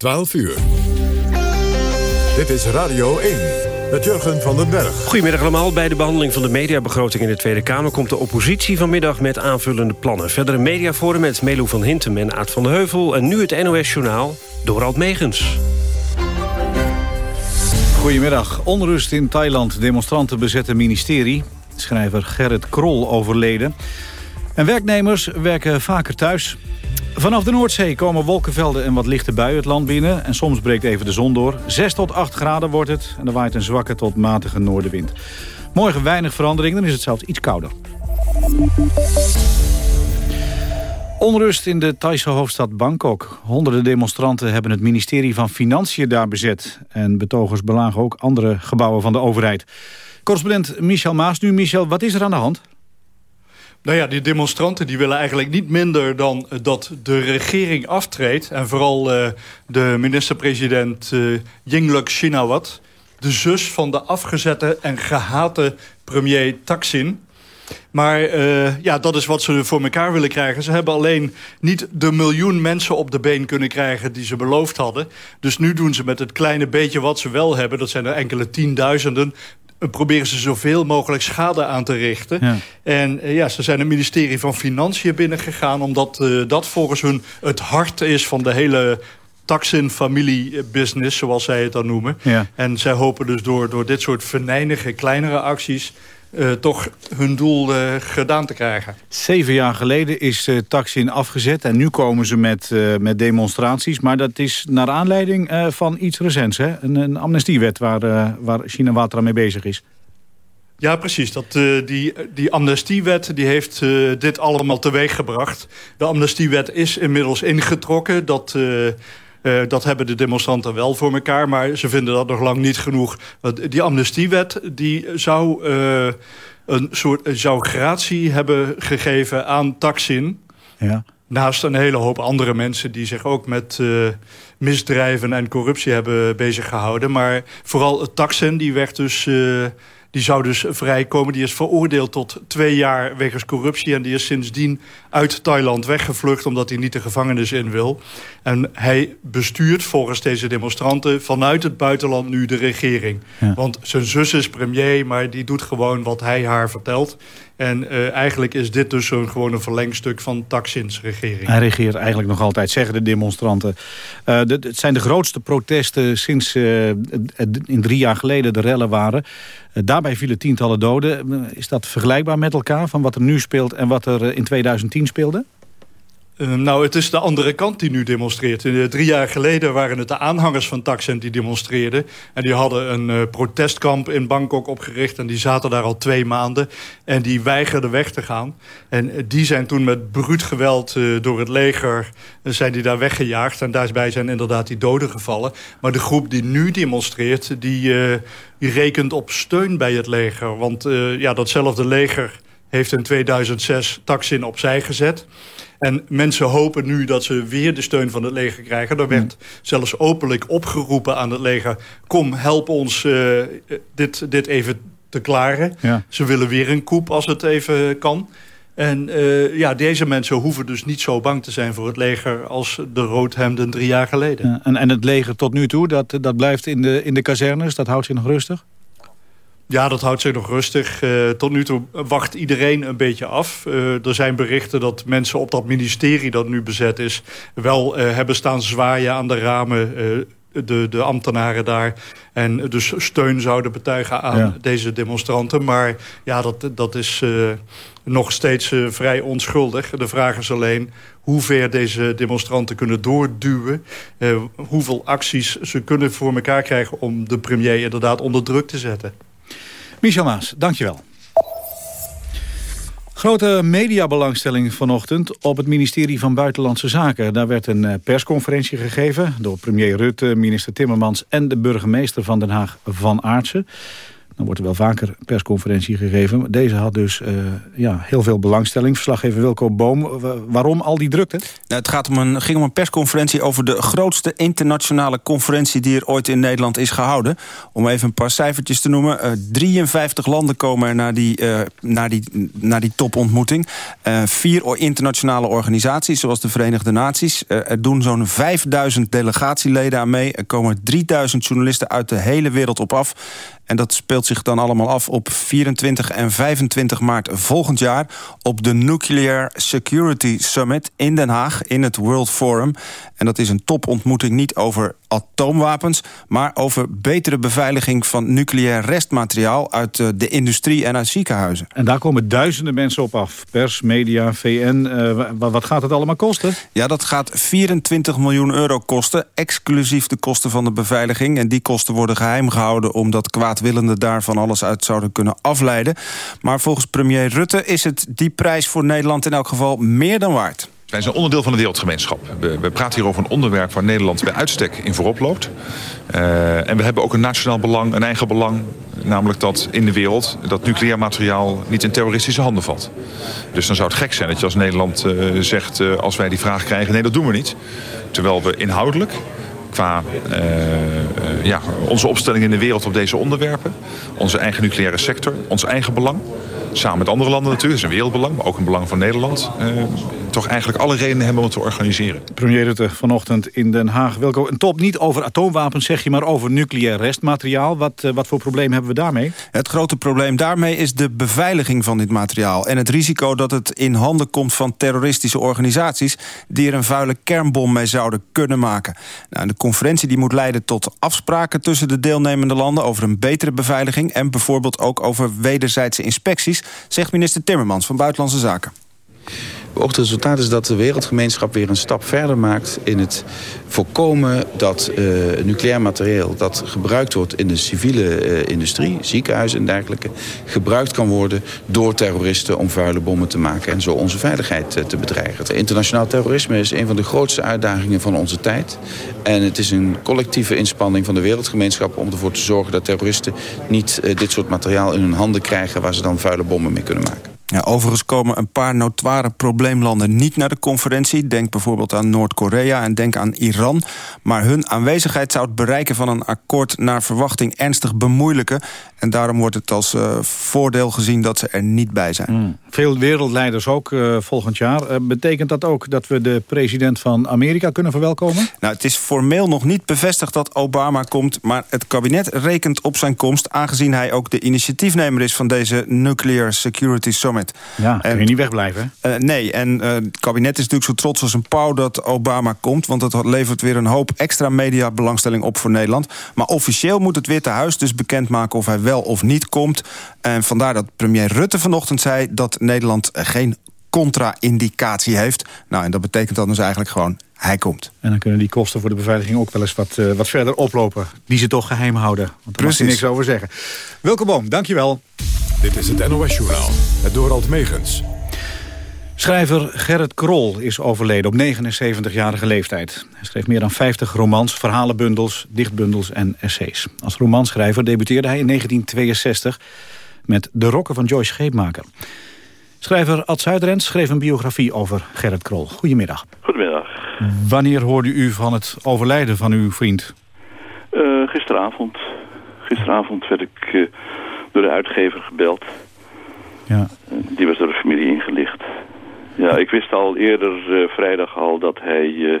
12 uur. Dit is Radio 1 met Jurgen van den Berg. Goedemiddag allemaal. Bij de behandeling van de mediabegroting in de Tweede Kamer... komt de oppositie vanmiddag met aanvullende plannen. Verder een mediaforum met Melo van Hintem en Aad van de Heuvel. En nu het NOS-journaal, Dorald Megens. Goedemiddag. Onrust in Thailand. Demonstranten bezetten ministerie. Schrijver Gerrit Krol overleden. En werknemers werken vaker thuis. Vanaf de Noordzee komen wolkenvelden en wat lichte buien het land binnen. En soms breekt even de zon door. 6 tot 8 graden wordt het. En er waait een zwakke tot matige noordenwind. Morgen weinig verandering, dan is het zelfs iets kouder. Onrust in de Thaise hoofdstad Bangkok. Honderden demonstranten hebben het ministerie van Financiën daar bezet. En betogers belagen ook andere gebouwen van de overheid. Correspondent Michel Maas nu. Michel, wat is er aan de hand? Nou ja, die demonstranten die willen eigenlijk niet minder dan dat de regering aftreedt. En vooral uh, de minister-president uh, Yingluck Shinawat. De zus van de afgezette en gehate premier Taksin. Maar ja, dat is wat ze voor elkaar willen krijgen. Ze hebben alleen niet de miljoen mensen op de been kunnen krijgen... die ze beloofd hadden. Dus nu doen ze met het kleine beetje wat ze wel hebben... dat zijn er enkele tienduizenden proberen ze zoveel mogelijk schade aan te richten. Ja. En uh, ja, ze zijn het ministerie van Financiën binnengegaan... omdat uh, dat volgens hun het hart is van de hele Taksin familie business, zoals zij het dan noemen. Ja. En zij hopen dus door, door dit soort venijnige, kleinere acties... Uh, toch hun doel uh, gedaan te krijgen. Zeven jaar geleden is uh, Taksin afgezet en nu komen ze met, met demonstraties. Maar dat is naar aanleiding van iets recents, hè? Een, een amnestiewet waar, waar China Watra mee bezig is. Ja, precies. Dat, uh, die, die amnestiewet die heeft uh, dit allemaal teweeggebracht. De amnestiewet is inmiddels ingetrokken. Dat, uh, uh, dat hebben de demonstranten wel voor elkaar, maar ze vinden dat nog lang niet genoeg. Want die amnestiewet die zou uh, een soort zou gratie hebben gegeven aan Taksin. Ja. Naast een hele hoop andere mensen die zich ook met uh, misdrijven en corruptie hebben bezig gehouden. Maar vooral Taksin die werd dus die zou dus vrijkomen. Die is veroordeeld tot twee jaar wegens corruptie. En die is sindsdien uit Thailand weggevlucht... omdat hij niet de gevangenis in wil. En hij bestuurt volgens deze demonstranten... vanuit het buitenland nu de regering. Want zijn zus is premier, maar die doet gewoon wat hij haar vertelt. En uh, eigenlijk is dit dus gewoon een verlengstuk van Taksins regering. Hij regeert eigenlijk nog altijd, zeggen de demonstranten. De, het zijn de grootste protesten sinds uh, in drie jaar geleden de rellen waren. daarbij vielen tientallen doden. is dat vergelijkbaar met elkaar van wat er nu speelt en wat er in 2010 speelde? Uh, nou, het is de andere kant die nu demonstreert. Uh, drie jaar geleden waren het de aanhangers van Taksin die demonstreerden. En die hadden een uh, protestkamp in Bangkok opgericht. En die zaten daar al twee maanden. En die weigerden weg te gaan. En die zijn toen met bruut geweld door het leger... zijn die daar weggejaagd. En daarbij zijn inderdaad die doden gevallen. Maar de groep die nu demonstreert... die, die rekent op steun bij het leger. Want ja, datzelfde leger heeft in 2006 Taksin opzij gezet... En mensen hopen nu dat ze weer de steun van het leger krijgen. Er werd zelfs openlijk opgeroepen aan het leger... kom, help ons uh, dit, dit even te klaren. Ja. Ze willen weer een koep als het even kan. En uh, ja, deze mensen hoeven dus niet zo bang te zijn voor het leger... als de roodhemden drie jaar geleden. Ja, en, en het leger tot nu toe, dat, dat blijft in de, in de kazernes? Dat houdt zich nog rustig? Ja, dat houdt zich nog rustig. Uh, tot nu toe wacht iedereen een beetje af. Uh, er zijn berichten dat mensen op dat ministerie dat nu bezet is... wel uh, hebben staan zwaaien aan de ramen... de, de ambtenaren daar. En dus steun zouden betuigen aan ja. deze demonstranten. Maar ja, dat, dat is nog steeds vrij onschuldig. De vraag is alleen hoe ver deze demonstranten kunnen doorduwen. hoeveel acties ze kunnen voor elkaar krijgen... om de premier inderdaad onder druk te zetten. Michel Maas, dankjewel. Grote mediabelangstelling vanochtend op het ministerie van Buitenlandse Zaken. Daar werd een eh, persconferentie gegeven door premier Rutte, minister Timmermans... en de burgemeester van Den Haag, Van Aartsen. Dan wordt er wel vaker persconferentie gegeven. Deze had dus uh, ja, heel veel belangstelling. Verslaggever Wilco Boom. waarom al die drukte? Nou, het gaat om een, ging om een persconferentie over de grootste internationale conferentie... die er ooit in Nederland is gehouden. Om even een paar cijfertjes te noemen. Uh, 53 landen komen er naar die, uh, naar die, naar die topontmoeting. vier internationale organisaties, zoals de Verenigde Naties. er doen zo'n 5000 delegatieleden aan mee. Er komen 3000 journalisten uit de hele wereld op af. En dat speelt zich dan allemaal af op 24 en 25 maart volgend jaar... op de Nuclear Security Summit in Den Haag, in het World Forum. En dat is een topontmoeting niet over atoomwapens... maar over betere beveiliging van nucleair restmateriaal... uit eh, de industrie en uit ziekenhuizen. En daar komen duizenden mensen op af. Pers, media, VN. Uh, eh, wat gaat het allemaal kosten? Ja, dat gaat 24 miljoen euro kosten... exclusief de kosten van de beveiliging. En die kosten worden geheim gehouden... omdat kwaadwillenden daar van alles uit zouden kunnen afleiden. Maar volgens premier Rutte is het die prijs voor Nederland... in elk geval meer dan waard. Wij zijn onderdeel van de wereldgemeenschap. We, praten hier over een onderwerp waar Nederland bij uitstek in voorop loopt. Uh, en we hebben ook een nationaal belang, een eigen belang. Namelijk dat in de wereld dat nucleair materiaal niet in terroristische handen valt. Dus dan zou het gek zijn dat je als Nederland uh, zegt, uh, als wij die vraag krijgen... nee, dat doen we niet. Terwijl we inhoudelijk qua ja, onze opstelling in de wereld op deze onderwerpen... onze eigen nucleaire sector, ons eigen belang... samen met andere landen natuurlijk, dat is een wereldbelang... maar ook een belang van Nederland toch eigenlijk alle redenen hebben om het te organiseren. Premier Rutte vanochtend in Den Haag. Wilco, een top niet over atoomwapens, zeg je, maar over nucleair restmateriaal. Wat, uh, wat voor probleem hebben we daarmee? Het grote probleem daarmee is de beveiliging van dit materiaal... en het risico dat het in handen komt van terroristische organisaties... die er een vuile kernbom mee zouden kunnen maken. Nou, de conferentie die moet leiden tot afspraken tussen de deelnemende landen... over een betere beveiliging en bijvoorbeeld ook over wederzijdse inspecties... zegt minister Timmermans van Buitenlandse Zaken. Het resultaat is dat de wereldgemeenschap weer een stap verder maakt... in het voorkomen dat uh, nucleair materieel dat gebruikt wordt in de civiele uh, industrie... ziekenhuizen en dergelijke, gebruikt kan worden door terroristen... om vuile bommen te maken en zo onze veiligheid uh, te bedreigen. Internationaal terrorisme is een van de grootste uitdagingen van onze tijd. En het is een collectieve inspanning van de wereldgemeenschap... om ervoor te zorgen dat terroristen niet dit soort materiaal in hun handen krijgen... waar ze dan vuile bommen mee kunnen maken. Ja, overigens komen een paar notoire probleemlanden niet naar de conferentie. Denk bijvoorbeeld aan Noord-Korea en denk aan Iran. Maar hun aanwezigheid zou het bereiken van een akkoord naar verwachting ernstig bemoeilijken. En daarom wordt het als uh, voordeel gezien dat ze er niet bij zijn. Mm. Veel wereldleiders ook uh, volgend jaar. Uh, betekent dat ook dat we de president van Amerika kunnen verwelkomen? Nou, het is formeel nog niet bevestigd dat Obama komt... maar het kabinet rekent op zijn komst... aangezien hij ook de initiatiefnemer is van deze Nuclear Security Summit. Ja, kun je niet wegblijven. nee, en het kabinet is natuurlijk zo trots als een pauw dat Obama komt... want dat levert weer een hoop extra mediabelangstelling op voor Nederland. Maar officieel moet het Witte Huis dus bekendmaken of hij wel of niet komt. En vandaar dat premier Rutte vanochtend zei... dat Nederland geen contra-indicatie heeft. Nou, en dat betekent dan dus eigenlijk gewoon hij komt. En dan kunnen die kosten voor de beveiliging ook wel eens wat, uh, wat verder oplopen. Die ze toch geheim houden. Want daar mag je niks over zeggen. Welkom Boom, dankjewel. Dit is het NOS Journaal, het Dorald Megens. Schrijver Gerrit Krol is overleden op 79-jarige leeftijd. Hij schreef meer dan 50 romans, verhalenbundels, dichtbundels en essays. Als romanschrijver debuteerde hij in 1962 met De Rokken van Joyce Scheepmaker. Schrijver Ad Zuiderens schreef een biografie over Gerrit Krol. Goedemiddag. Goedemiddag. Wanneer hoorde u van het overlijden van uw vriend? Uh, gisteravond. Gisteravond werd ik uh, door de uitgever gebeld. Ja. Die was door de familie ingelicht. Ja, ik wist al eerder uh, vrijdag al dat hij uh,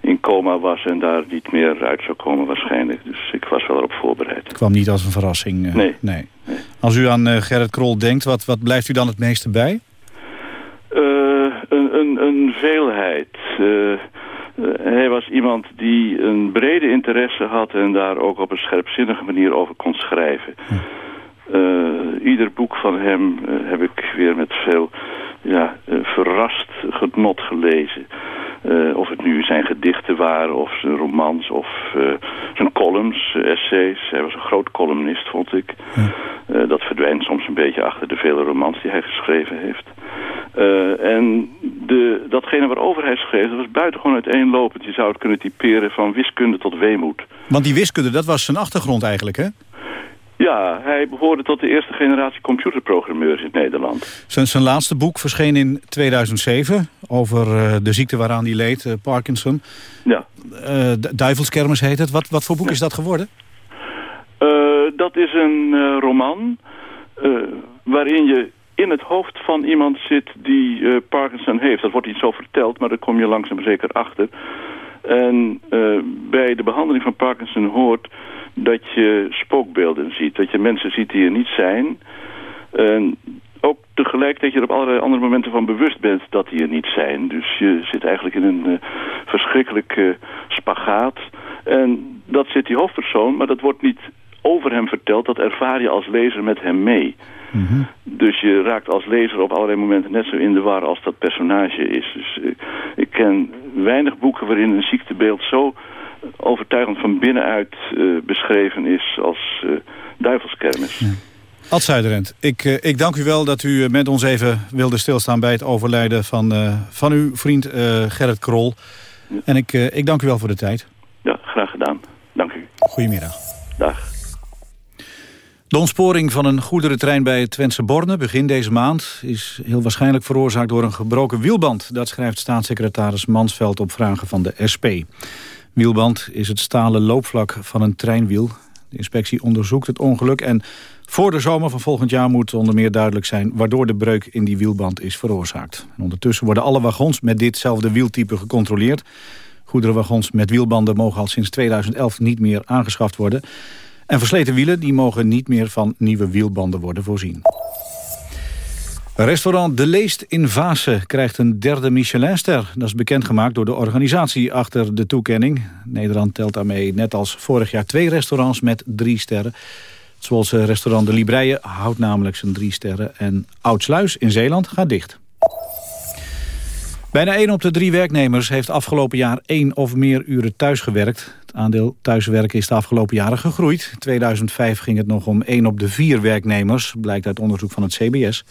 in coma was en daar niet meer uit zou komen waarschijnlijk. Dus ik was wel erop voorbereid. Het kwam niet als een verrassing? Uh, nee. nee. Als u aan Gerrit Krol denkt, wat, wat blijft u dan het meeste bij? een, een, een veelheid. hij was iemand die een brede interesse had en daar ook op een scherpzinnige manier over kon schrijven. Ieder boek van hem heb ik weer met veel ja, uh, verrast genot gelezen. Uh, of het nu zijn gedichten waren, of zijn romans, of uh, zijn columns, essays. Hij was een groot columnist, vond ik. Ja. dat verdwijnt soms een beetje achter de vele romans die hij geschreven heeft. en de, datgene waarover hij schreef, dat was buitengewoon uiteenlopend. Je zou het kunnen typeren van wiskunde tot weemoed. Want die wiskunde, dat was zijn achtergrond eigenlijk, hè? Ja, hij behoorde tot de eerste generatie computerprogrammeurs in Nederland. Zijn, zijn laatste boek verscheen in 2007 over uh, de ziekte waaraan hij leed, uh, Parkinson. Ja. Uh, Duivelskermis heet het. Wat, wat voor boek ja. is dat geworden? dat is een roman waarin je in het hoofd van iemand zit die Parkinson heeft. Dat wordt niet zo verteld, maar daar kom je langzaam zeker achter. En bij de behandeling van Parkinson hoort dat je spookbeelden ziet. Dat je mensen ziet die er niet zijn. En ook tegelijk dat je er op allerlei andere momenten van bewust bent dat die er niet zijn. Dus je zit eigenlijk in een uh, verschrikkelijke spagaat. En dat zit die hoofdpersoon, maar dat wordt niet over hem verteld. Dat ervaar je als lezer met hem mee. Mm -hmm. Dus je raakt als lezer op allerlei momenten net zo in de war als dat personage is. Dus uh, ik ken weinig boeken waarin een ziektebeeld zo overtuigend van binnenuit uh, beschreven is als uh, duivelskermis. Ja. Ad Zuiderend, ik, uh, ik dank u wel dat u met ons even wilde stilstaan bij het overlijden van, van uw vriend Gerrit Krol. Ja. En ik, ik dank u wel voor de tijd. Ja, graag gedaan. Dank u. Goedemiddag. Dag. De ontsporing van een goederentrein bij het Twentse Borne begin deze maand... is heel waarschijnlijk veroorzaakt door een gebroken wielband. Dat schrijft staatssecretaris Mansveld op vragen van de SP. Wielband is het stalen loopvlak van een treinwiel. De inspectie onderzoekt het ongeluk en voor de zomer van volgend jaar moet onder meer duidelijk zijn waardoor de breuk in die wielband is veroorzaakt. En ondertussen worden alle wagons met ditzelfde wieltype gecontroleerd. Goederenwagons met wielbanden mogen al sinds 2011 niet meer aangeschaft worden. En versleten wielen die mogen niet meer van nieuwe wielbanden worden voorzien. Restaurant De Leest in Vaassen krijgt een derde Michelinster. Dat is bekendgemaakt door de organisatie achter de toekenning. Nederland telt daarmee net als vorig jaar twee restaurants met drie sterren. Zoals restaurant De Libreie houdt namelijk zijn drie sterren. En Oudsluis in Zeeland gaat dicht. Bijna 1 op de drie werknemers heeft afgelopen jaar één of meer uren thuis gewerkt. Het aandeel thuiswerken is de afgelopen jaren gegroeid. In 2005 ging het nog om 1 op de vier werknemers, blijkt uit onderzoek van het CBS.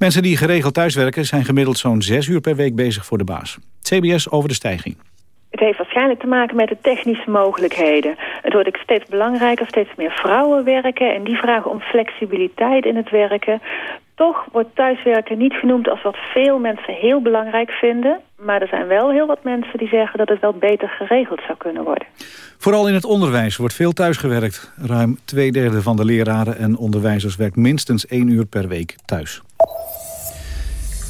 Mensen die geregeld thuiswerken zijn gemiddeld zo'n zes uur per week bezig voor de baas. CBS over de stijging. Het heeft waarschijnlijk te maken met de technische mogelijkheden. Het wordt steeds belangrijker, steeds meer vrouwen werken... en die vragen om flexibiliteit in het werken. Toch wordt thuiswerken niet genoemd als wat veel mensen heel belangrijk vinden. Maar er zijn wel heel wat mensen die zeggen dat het wel beter geregeld zou kunnen worden. Vooral in het onderwijs wordt veel thuisgewerkt. Ruim twee derde van de leraren en onderwijzers werkt minstens één uur per week thuis.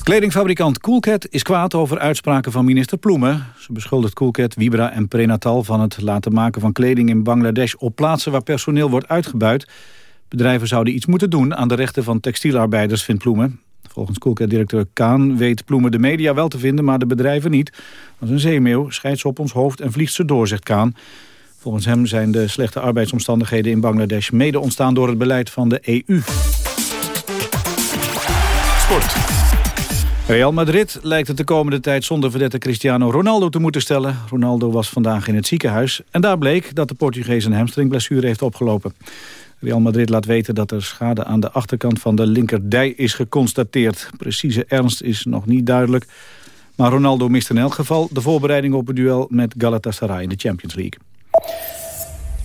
Kledingfabrikant Coolcat is kwaad over uitspraken van minister Ploemen. Ze beschuldigt Coolcat, Vibra en Prenatal van het laten maken van kleding in Bangladesh op plaatsen waar personeel wordt uitgebuit. Bedrijven zouden iets moeten doen aan de rechten van textielarbeiders, vindt Ploemen. Volgens Coolcat-directeur Kaan weet Ploemen de media wel te vinden, maar de bedrijven niet. Als een zeemeeuw scheidt ze op ons hoofd en vliegt ze door, zegt Kaan. Volgens hem zijn de slechte arbeidsomstandigheden in Bangladesh mede ontstaan door het beleid van de EU. Real Madrid lijkt het de komende tijd zonder verdette Cristiano Ronaldo te moeten stellen. Ronaldo was vandaag in het ziekenhuis en daar bleek dat de Portugees een hamstringblessure heeft opgelopen. Real Madrid laat weten dat er schade aan de achterkant van de linkerdij is geconstateerd. Precieze ernst is nog niet duidelijk. Maar Ronaldo mist in elk geval de voorbereiding op het duel met Galatasaray in de Champions League.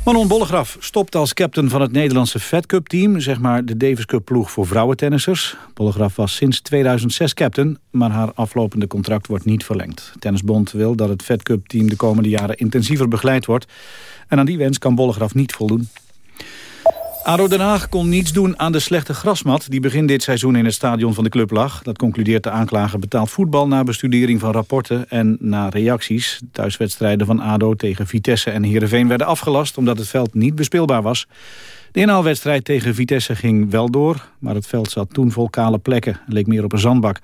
Manon Bollegraf stopt als captain van het Nederlandse Fed Cup team, zeg maar de Davis Cup ploeg voor vrouwentennissers. Bollegraf was sinds 2006 captain, maar haar aflopende contract wordt niet verlengd. Tennisbond wil dat het Fed Cup team de komende jaren intensiever begeleid wordt. En aan die wens kan Bollegraf niet voldoen. ADO Den Haag kon niets doen aan de slechte grasmat... die begin dit seizoen in het stadion van de club lag. Dat concludeert de aanklager betaald voetbal... na bestudering van rapporten en na reacties. Thuiswedstrijden van ADO tegen Vitesse en Heerenveen werden afgelast... omdat het veld niet bespeelbaar was. De inhaalwedstrijd tegen Vitesse ging wel door... maar het veld zat toen vol kale plekken. leek meer op een zandbak.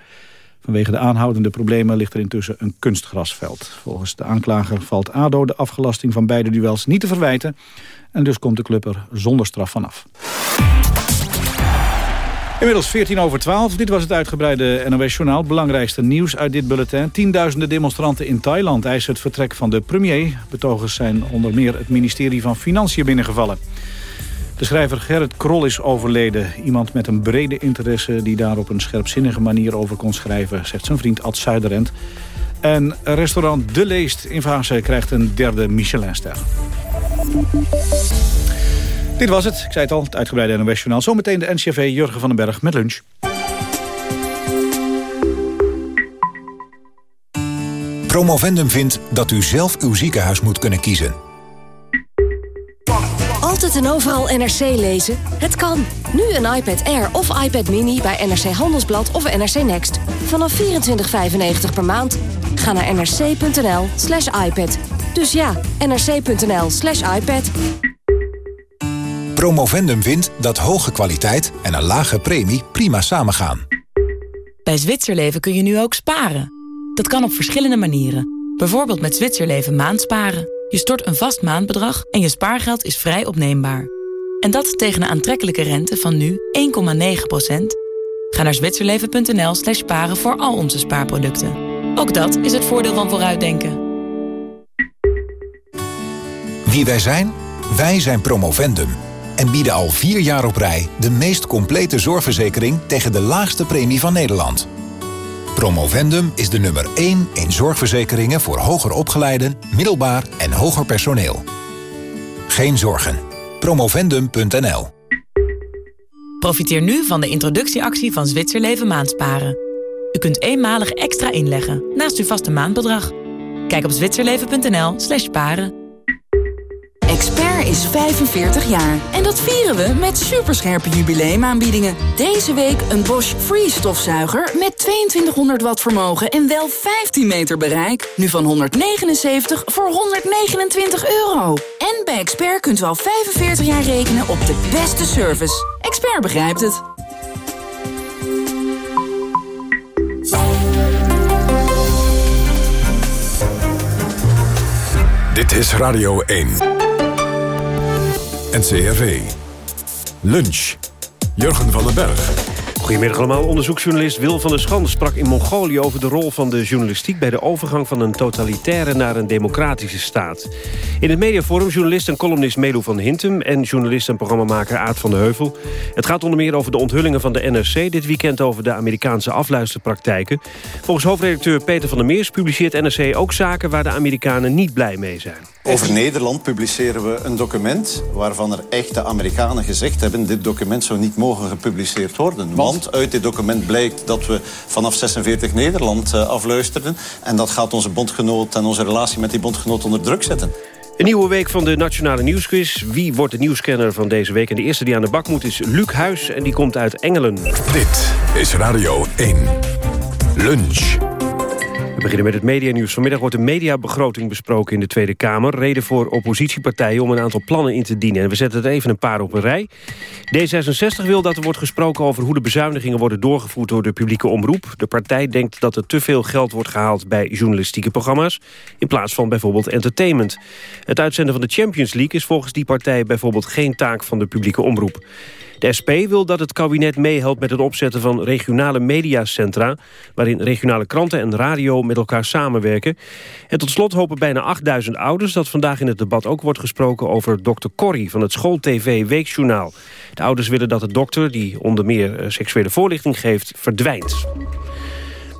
Vanwege de aanhoudende problemen ligt er intussen een kunstgrasveld. Volgens de aanklager valt ADO de afgelasting van beide duels niet te verwijten... En dus komt de club er zonder straf vanaf. Inmiddels 14 over 12. Dit was het uitgebreide NOS-journaal. Belangrijkste nieuws uit dit bulletin. Tienduizenden demonstranten in Thailand eisen het vertrek van de premier. Betogers zijn onder meer het ministerie van Financiën binnengevallen. De schrijver Gerrit Krol is overleden. Iemand met een brede interesse die daar op een scherpzinnige manier over kon schrijven... zegt zijn vriend Ad Zuiderend. En restaurant De Leest in Vaassen krijgt een derde Michelinster. Dit was het. Ik zei het al, het uitgebreide NOS-journaal. Zometeen de NCV Jurgen van den Berg met lunch. Promovendum vindt dat u zelf uw ziekenhuis moet kunnen kiezen. Altijd en overal NRC lezen? Het kan. Nu een iPad Air of iPad Mini bij NRC Handelsblad of NRC Next. Vanaf 24,95 per maand. Ga naar nrc.nl slash iPad. Dus ja, nrc.nl slash iPad. Promovendum vindt dat hoge kwaliteit en een lage premie prima samengaan. Bij Zwitserleven kun je nu ook sparen. Dat kan op verschillende manieren. Bijvoorbeeld met Zwitserleven maandsparen. Je stort een vast maandbedrag en je spaargeld is vrij opneembaar. En dat tegen een aantrekkelijke rente van nu 1,9%. Ga naar zwitserleven.nl slash sparen voor al onze spaarproducten. Ook dat is het voordeel van vooruitdenken. Wie wij zijn? Wij zijn Promovendum. En bieden al vier jaar op rij de meest complete zorgverzekering tegen de laagste premie van Nederland. Promovendum is de nummer 1 in zorgverzekeringen voor hoger opgeleiden, middelbaar en hoger personeel. Geen zorgen. Promovendum.nl Profiteer nu van de introductieactie van Zwitserleven Maandsparen. U kunt eenmalig extra inleggen naast uw vaste maandbedrag. Kijk op zwitserleven.nl slash paren. Expert is 45 jaar. En dat vieren we met superscherpe jubileumaanbiedingen. Deze week een Bosch Free stofzuiger met 2200 watt vermogen en wel 15 meter bereik. Nu van 179 voor 129 euro. En bij Expert kunt u al 45 jaar rekenen op de beste service. Expert begrijpt het. Dit is Radio 1. NCRV. Lunch. Jurgen van den Berg. Goedemiddag allemaal. Onderzoeksjournalist Wil van der Schande sprak in Mongolië... over de rol van de journalistiek bij de overgang van een totalitaire... naar een democratische staat. In het mediaforum journalist en columnist Melo van Hintem... en journalist en programmamaker Aad van de Heuvel. Het gaat onder meer over de onthullingen van de NRC... dit weekend over de Amerikaanse afluisterpraktijken. Volgens hoofdredacteur Peter van der Meers publiceert NRC ook zaken... waar de Amerikanen niet blij mee zijn. Over Nederland publiceren we een document waarvan er echte Amerikanen gezegd hebben... dit document zou niet mogen gepubliceerd worden. Want uit dit document blijkt dat we vanaf 46 Nederland uh, afluisterden. En dat gaat onze bondgenoot en onze relatie met die bondgenoot onder druk zetten. Een nieuwe week van de Nationale Nieuwsquiz. Wie wordt de nieuwscanner van deze week? En de eerste die aan de bak moet is Luc Huis en die komt uit Engelen. Dit is Radio 1. Lunch. We beginnen met het medianieuws. Vanmiddag wordt de mediabegroting besproken in de Tweede Kamer. Reden voor oppositiepartijen om een aantal plannen in te dienen. En we zetten er even een paar op een rij. D66 wil dat er wordt gesproken over hoe de bezuinigingen worden doorgevoerd door de publieke omroep. De partij denkt dat er te veel geld wordt gehaald bij journalistieke programma's... in plaats van bijvoorbeeld entertainment. Het uitzenden van de Champions League is volgens die partij bijvoorbeeld geen taak van de publieke omroep. De SP wil dat het kabinet meehelpt met het opzetten van regionale mediacentra... waarin regionale kranten en radio met elkaar samenwerken. En tot slot hopen bijna 8000 ouders dat vandaag in het debat ook wordt gesproken... over dokter Corrie van het School-TV Weekjournaal. De ouders willen dat de dokter, die onder meer eh, seksuele voorlichting geeft, verdwijnt.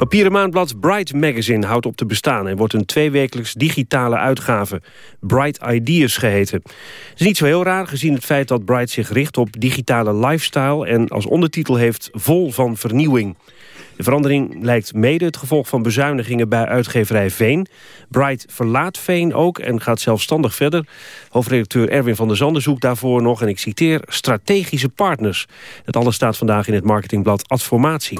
Papieren maandblad Bright Magazine houdt op te bestaan... en wordt een tweewekelijks digitale uitgave. Bright Ideas geheten. Het is niet zo heel raar gezien het feit dat Bright zich richt op digitale lifestyle... en als ondertitel heeft vol van vernieuwing. De verandering lijkt mede het gevolg van bezuinigingen bij uitgeverij Veen. Bright verlaat Veen ook en gaat zelfstandig verder. Hoofdredacteur Erwin van der Zanden zoekt daarvoor nog, en ik citeer, strategische partners. Het alles staat vandaag in het marketingblad Adformatie.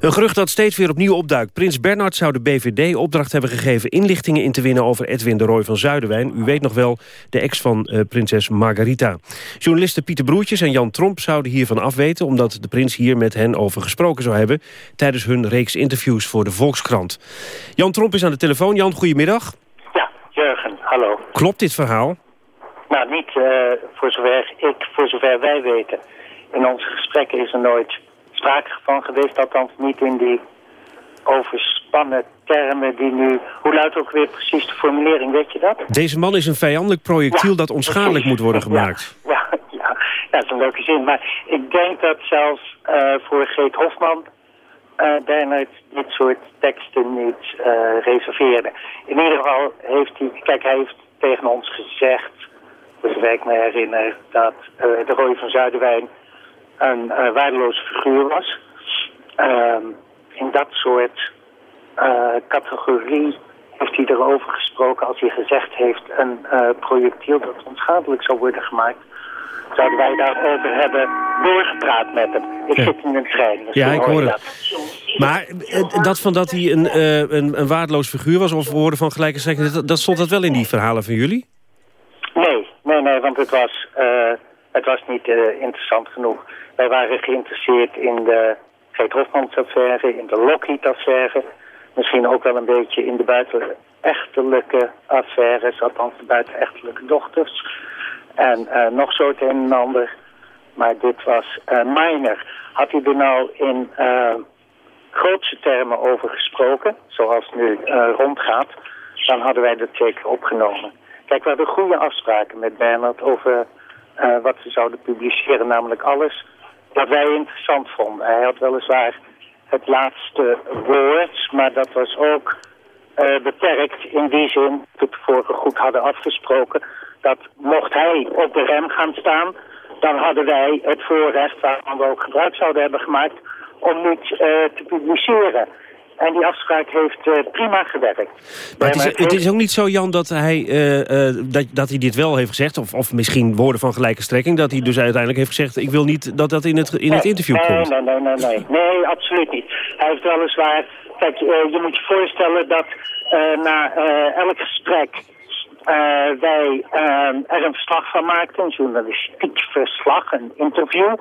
Een gerucht dat steeds weer opnieuw opduikt. Prins Bernhard zou de BVD opdracht hebben gegeven... inlichtingen in te winnen over Edwin de Roy van Zuiderwijn. U weet nog wel, de ex van uh, prinses Margarita. Journalisten Pieter Broertjes en Jan Tromp zouden hiervan afweten... omdat de prins hier met hen over gesproken zou hebben... tijdens hun reeks interviews voor de Volkskrant. Jan Tromp is aan de telefoon. Jan, goedemiddag. Ja, Jurgen, hallo. Klopt dit verhaal? Nou, niet uh, voor, zover ik, voor zover wij weten. In onze gesprekken is er nooit sprake van geweest, althans niet in die overspannen termen die nu... Hoe luidt ook weer precies de formulering, weet je dat? Deze man is een vijandelijk projectiel dat onschadelijk moet worden gemaakt. Ja, ja, ja, dat is een leuke zin. Maar ik denk dat zelfs uh, voor Geet Hofman... Uh, dit soort teksten niet uh, reserveerde. In ieder geval heeft hij... Kijk, hij heeft tegen ons gezegd zover ik me herinner, dat de Roy van Zuiderwijn een waardeloze figuur was. Ehm, in dat soort categorie heeft hij erover gesproken als hij gezegd heeft een projectiel dat onschadelijk zou worden gemaakt zouden wij daarover hebben doorgepraat met hem. Ik zit in een trein. Dus ja, ik hoor het. Maar eh, dat van dat hij een, uh, een, een waardeloos figuur was... of woorden van gelijke strekking, dat, dat, stond dat wel in die verhalen van jullie? Nee, nee, nee, want het was, uh, het was niet interessant genoeg. Wij waren geïnteresseerd in de Geet Hofmans-affaire, in de Lockheed-affaire... misschien ook wel een beetje in de buitenechtelijke affaires... althans de buitenechtelijke dochters... En uh, nog zo het een en ander. Maar dit was uh. Had hij er nou in uh, grootste termen over gesproken, zoals nu rondgaat, dan hadden wij dat zeker opgenomen. Kijk, we hadden goede afspraken met Bernard over wat ze zouden publiceren, namelijk alles wat wij interessant vonden. Hij had weliswaar het laatste woord, maar dat was ook beperkt in die zin, dat we vorige goed hadden afgesproken, dat mocht hij op de rem gaan staan, dan hadden wij het voorrecht, waarvan we ook gebruik zouden hebben gemaakt, om niet uh, te publiceren. En die afspraak heeft uh, prima gewerkt. Maar het is, het is, ook niet zo, Jan, dat hij, uh, dat, dat hij dit wel heeft gezegd... Of, of misschien woorden van gelijke strekking... dat hij dus uiteindelijk heeft gezegd... ik wil niet dat dat in het, in het interview nee, komt. Nee, nee, nee, nee. Nee, absoluut niet. Hij heeft weliswaar... Kijk, je moet je voorstellen dat na elk gesprek wij er een verslag van maakten, een journalistiek verslag, een interview.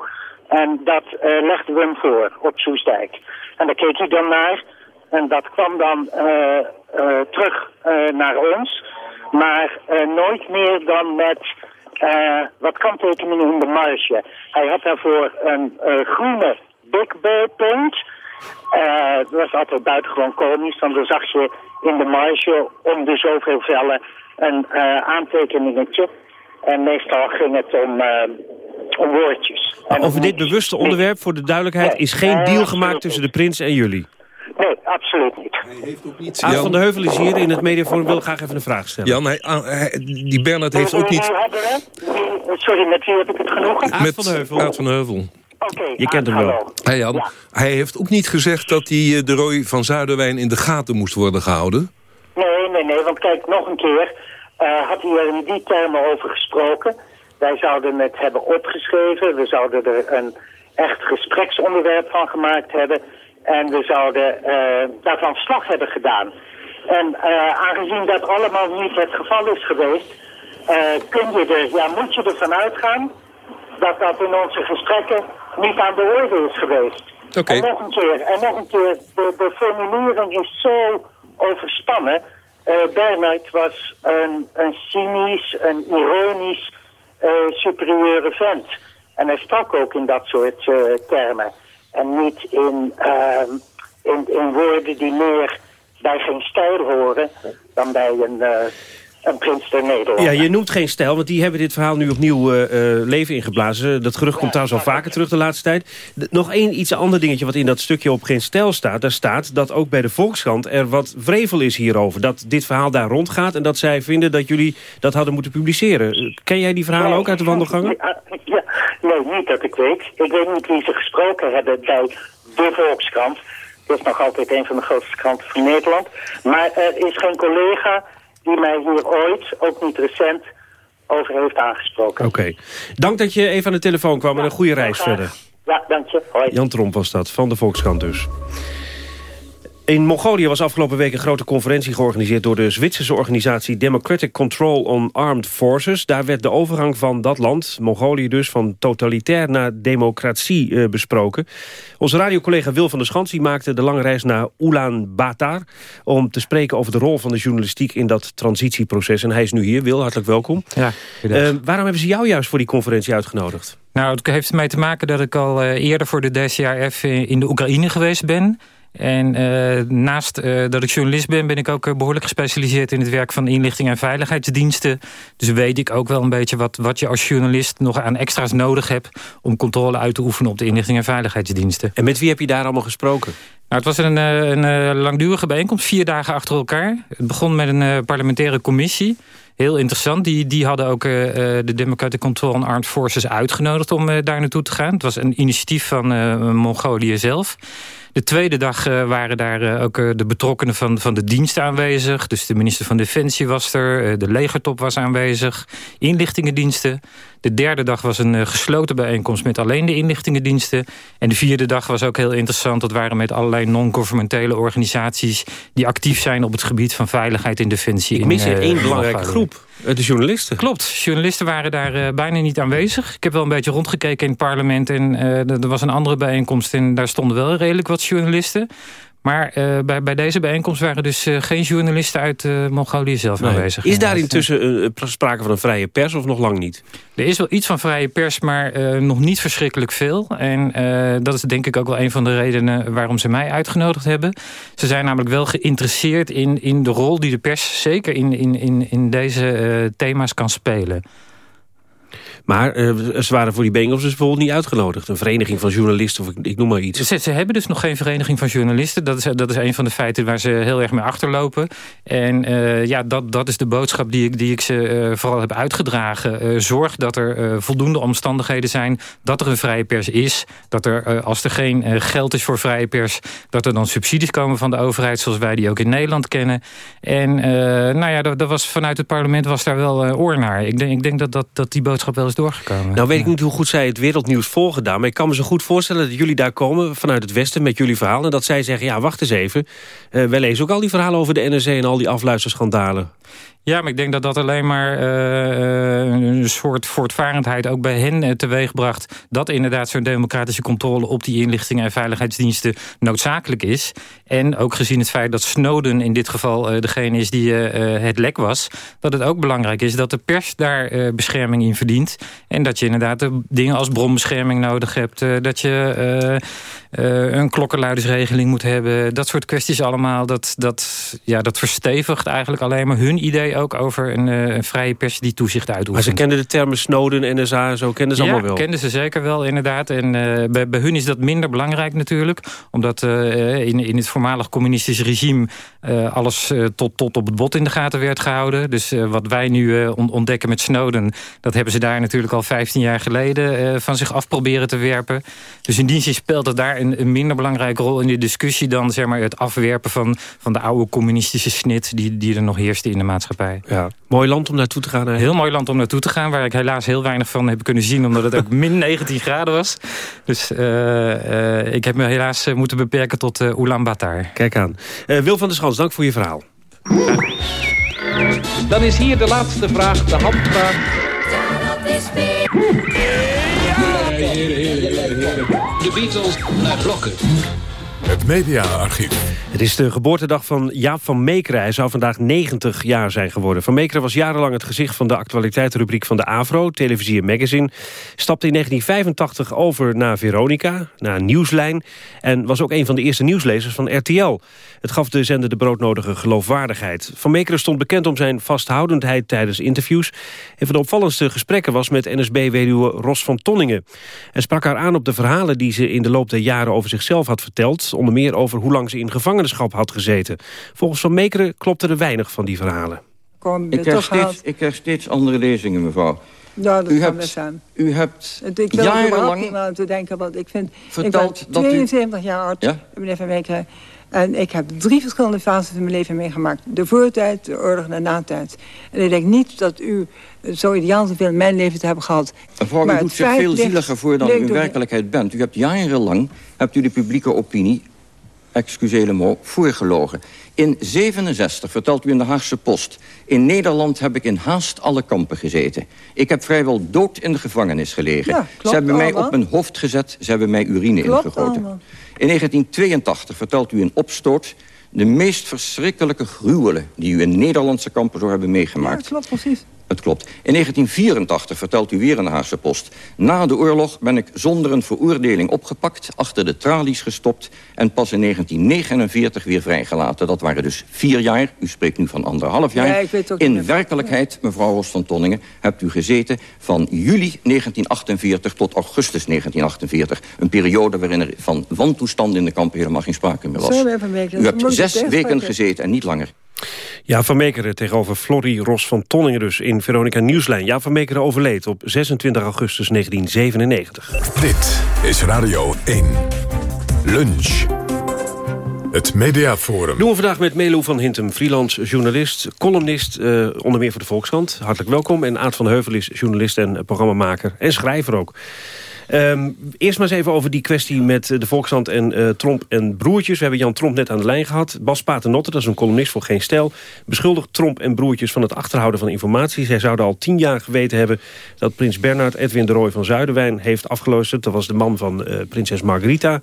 En dat legden we hem voor op Soesdijk. En daar keek hij dan naar. En dat kwam dan terug naar ons. Maar nooit meer dan met wat kanttekeningen in de marge. Hij had daarvoor een groene big punt. dat was altijd buitengewoon komisch. Dan zag je in de marge om de zoveel vellen een uh, aantekeningetje. En meestal ging het om, uh, om woordjes. over dit bewuste onderwerp, voor de duidelijkheid... is geen deal gemaakt tussen de prins en jullie? Nee, absoluut niet. Hij heeft ook niet... Aad van der Heuvel is hier in het mediaforum. wil graag even een vraag stellen. Jan, hij, ah, hij, die Bernard heeft ook niet... Sorry, met wie heb ik het genoegen? Aad van der Heuvel. Aad van der Heuvel. Okay, je kent hem wel. Hey Jan, ja. hij heeft ook niet gezegd dat hij de Roy van Zuiderwijn in de gaten moest worden gehouden? Nee, nee, nee, want kijk, nog een keer uh, had hij er in die termen over gesproken. Wij zouden het hebben opgeschreven, we zouden er een echt gespreksonderwerp van gemaakt hebben... en we zouden uh, daarvan slag hebben gedaan. En uh, aangezien dat allemaal niet het geval is geweest... kun je er, ja, moet je ervan uitgaan dat dat in onze gesprekken niet aan de orde is geweest. Okay. En nog een keer, en nog een keer, de, de formulering is zo overspannen. Uh, Bernard was een, een cynisch, een ironisch uh, superieure vent. En hij sprak ook in dat soort uh, termen. En niet in, ehm, in, in woorden die meer bij geen stijl horen dan bij een een prins der Nederlanden. Ja, je noemt geen stijl, want die hebben dit verhaal nu opnieuw uh, leven ingeblazen. Dat gerucht komt trouwens al vaker terug de laatste tijd. nog één iets ander dingetje wat in dat stukje op geen stijl staat. Daar staat dat ook bij de Volkskrant er wat vrevel is hierover. Dat dit verhaal daar rondgaat en dat zij vinden dat jullie dat hadden moeten publiceren. Ken jij die verhalen ook uit de wandelgangen? Ja, ja, nee, niet dat ik weet. Ik weet niet wie ze gesproken hebben bij de Volkskrant. Dat is nog altijd een van de grootste kranten van Nederland. Maar er is geen collega die mij hier ooit, ook niet recent, over heeft aangesproken. Oké. Dank dat je even aan de telefoon kwam en een goede reis verder. Ja, dank je. Hoi. Jan Tromp was dat, van de Volkskrant dus. In Mongolië was afgelopen week een grote conferentie georganiseerd... door de Zwitserse organisatie Democratic Control on Armed Forces. Daar werd de overgang van dat land, Mongolië dus... van totalitair naar democratie eh, besproken. Onze radiocollega Wil van der Schans maakte de lange reis naar Ulaanbaatar... om te spreken over de rol van de journalistiek in dat transitieproces. En hij is nu hier. Wil, hartelijk welkom. Ja, uh, waarom hebben ze jou juist voor die conferentie uitgenodigd? Nou, het heeft ermee te maken dat ik al uh, eerder voor de DCRF in de Oekraïne geweest ben... En uh, naast uh, dat ik journalist ben, ben ik ook uh, behoorlijk gespecialiseerd in het werk van inlichting en veiligheidsdiensten. Dus weet ik ook wel een beetje wat, wat je als journalist nog aan extra's nodig hebt om controle uit te oefenen op de inlichting en veiligheidsdiensten. En met wie heb je daar allemaal gesproken? Nou, het was een, een langdurige bijeenkomst, vier dagen achter elkaar. Het begon met een parlementaire commissie. Heel interessant. Die, die hadden ook uh, de Democratic Control on Armed Forces uitgenodigd om uh, daar naartoe te gaan. Het was een initiatief van uh, Mongolië zelf. De tweede dag uh, waren daar uh, ook uh, de betrokkenen van, van de dienst aanwezig. Dus de minister van Defensie was er, de legertop was aanwezig, inlichtingendiensten. De derde dag was een gesloten bijeenkomst met alleen de inlichtingendiensten. En de vierde dag was ook heel interessant. Dat waren met allerlei non-governementele organisaties... die actief zijn op het gebied van veiligheid en defensie. Ik mis in, één belangrijke groep. De journalisten. Klopt, journalisten waren daar uh, bijna niet aanwezig. Ik heb wel een beetje rondgekeken in het parlement... en uh, er was een andere bijeenkomst en daar stonden wel redelijk wat journalisten. Maar uh, bij, bij deze bijeenkomst waren dus uh, geen journalisten uit uh, Mongolië zelf nee. aanwezig. Is daar intussen sprake van een vrije pers of nog lang niet? Er is wel iets van vrije pers, maar nog niet verschrikkelijk veel. En dat is denk ik ook wel een van de redenen waarom ze mij uitgenodigd hebben. Ze zijn namelijk wel geïnteresseerd in, in de rol die de pers zeker in, in, in, in deze thema's kan spelen. Maar uh, ze waren voor die bijeenkomst dus bijvoorbeeld niet uitgenodigd. Een vereniging van journalisten of ik, ik noem maar iets. Ze, ze, hebben dus nog geen vereniging van journalisten. Dat is, dat is een van de feiten waar ze heel erg mee achterlopen. En uh, ja, dat, dat is de boodschap die ik, die ik ze uh, vooral heb uitgedragen. zorg dat er voldoende omstandigheden zijn. Dat er een vrije pers is. Dat er, als er geen geld is voor vrije pers... dat er dan subsidies komen van de overheid... zoals wij die ook in Nederland kennen. En nou ja, dat, dat was, vanuit het parlement was daar wel oor naar. Ik denk, ik denk dat, dat, dat die boodschap wel is doorgekomen. Nou weet ik niet hoe goed zij het wereldnieuws volgedaan... maar ik kan me zo goed voorstellen dat jullie daar komen vanuit het Westen... met jullie verhalen en dat zij zeggen, ja, wacht eens even. Uh, wij lezen ook al die verhalen over de NRC en al die afluisterschandalen. Ja, maar ik denk dat dat alleen maar uh, een soort voortvarendheid ook bij hen uh, teweegbracht. Dat inderdaad zo'n democratische controle op die inlichtingen en veiligheidsdiensten noodzakelijk is. En ook gezien het feit dat Snowden in dit geval degene is die het lek was. Dat het ook belangrijk is dat de pers daar bescherming in verdient. En dat je inderdaad dingen als bronbescherming nodig hebt. dat je een klokkenluidersregeling moet hebben. Dat soort kwesties allemaal. Dat, dat, ja, dat verstevigt eigenlijk alleen maar hun idee ook over een, uh, een vrije pers die toezicht uitoefent. Maar ze kenden de termen Snowden, NSA en zo, kenden ze ja, allemaal wel? kenden ze zeker wel, inderdaad. En uh, bij, bij, hun is dat minder belangrijk natuurlijk. Omdat uh, in, in het voormalig communistisch regime... alles tot, tot op het bot in de gaten werd gehouden. Dus wat wij nu ontdekken met Snowden... dat hebben ze daar natuurlijk al 15 jaar geleden van zich af proberen te werpen. Dus in die zin speelt het daar een, een, minder belangrijke rol in de discussie... dan zeg maar, het afwerpen van, van de oude communistische snit... die, die er nog heerste in de maatschappij. Ja. Mooi land om naartoe te gaan. Heel mooi land om naartoe te gaan. Waar ik helaas heel weinig van heb kunnen zien. Omdat het ook min 19 graden was. Dus uh, uh, ik heb me helaas moeten beperken tot uh, Ulaanbaatar. Kijk aan. Wil van der Schans, dank voor je verhaal. Dan is hier de laatste vraag. De handvraag. De Beatles naar blokken. Het mediaarchief. Het is de geboortedag van Jaap van Meekeren. Hij zou vandaag 90 jaar zijn geworden. Van Meekeren was jarenlang het gezicht van de actualiteitsrubriek van de AVRO, televisie en magazine. Stapte in 1985 over naar Veronica, naar Nieuwslijn... en was ook een van de eerste nieuwslezers van RTL. Het gaf de zender de broodnodige geloofwaardigheid. Van Meekeren stond bekend om zijn vasthoudendheid tijdens interviews. Een van de opvallendste gesprekken was met NSB-weduwe Ros van Tonningen. Hij sprak haar aan op de verhalen die ze in de loop der jaren over zichzelf had verteld. Onder meer over hoe lang ze in gevangenschap had gezeten. Volgens Van Meekeren klopte er weinig van die verhalen. Ik krijg, steeds, ik krijg steeds andere lezingen, mevrouw. Ja, dat u kan hebt, zijn. U hebt ik wil jarenlang aan te denken, want ik vind... Verteld ik ben 72 jaar oud, ja? meneer Van Meekeren. En ik heb drie verschillende fases van mijn leven meegemaakt. De voortijd, de oorlog en de natijd. En ik denk niet dat u zo ideaal zoveel in mijn leven te hebben gehad. Mevrouw, u doet zich veel zieliger voor dan u in werkelijkheid bent. U hebt jarenlang hebt u de publieke opinie excuseer le voorgelogen. In 67 vertelt u in de Haagse Post... in Nederland heb ik in haast alle kampen gezeten. Ik heb vrijwel dood in de gevangenis gelegen. ze hebben mij op mijn hoofd gezet, ze hebben mij urine ingegoten. In 1982 vertelt u in Opstoot de meest verschrikkelijke gruwelen... die u in Nederlandse kampen zou hebben meegemaakt. Ja, klopt precies. Het klopt. In 1984 vertelt u weer in de Haagse Post. Na de oorlog ben ik zonder een veroordeling opgepakt... achter de tralies gestopt en pas in 1949 weer vrijgelaten. Dat waren dus vier jaar. U spreekt nu van anderhalf jaar. Ja, ik weet ook in niet werkelijkheid, mevrouw van Tonningen... hebt u gezeten van juli 1948 tot augustus 1948. Een periode waarin er van wantoestand in de kampen helemaal geen sprake meer was. Zo, U hebt zes weken gezeten en niet langer. Ja, Van Meekeren tegenover Florrie Ros van Tonningen dus in Veronica Nieuwslijn. Ja, Van Meekeren overleed op 26 augustus 1997. Dit is Radio 1. Lunch. Het Mediaforum. Doen we vandaag met Melo van Hintem, freelance journalist, columnist, eh, onder meer voor de Volkskrant. Hartelijk welkom. En Aad van Heuvel is journalist en programmamaker en schrijver ook. Ehm, eerst maar eens even over die kwestie met eh, de Volkskrant en eh, Tromp en broertjes. We hebben Jan Tromp net aan de lijn gehad. Bas Paternotte, dat is een columnist voor Geen Stijl... beschuldigt Tromp en broertjes van het achterhouden van informatie. Zij zouden al tien jaar geweten hebben dat prins Bernhard Edwin de Rooij van Zuiderwijn heeft afgeluisterd. Dat was de man van eh, prinses Margarita.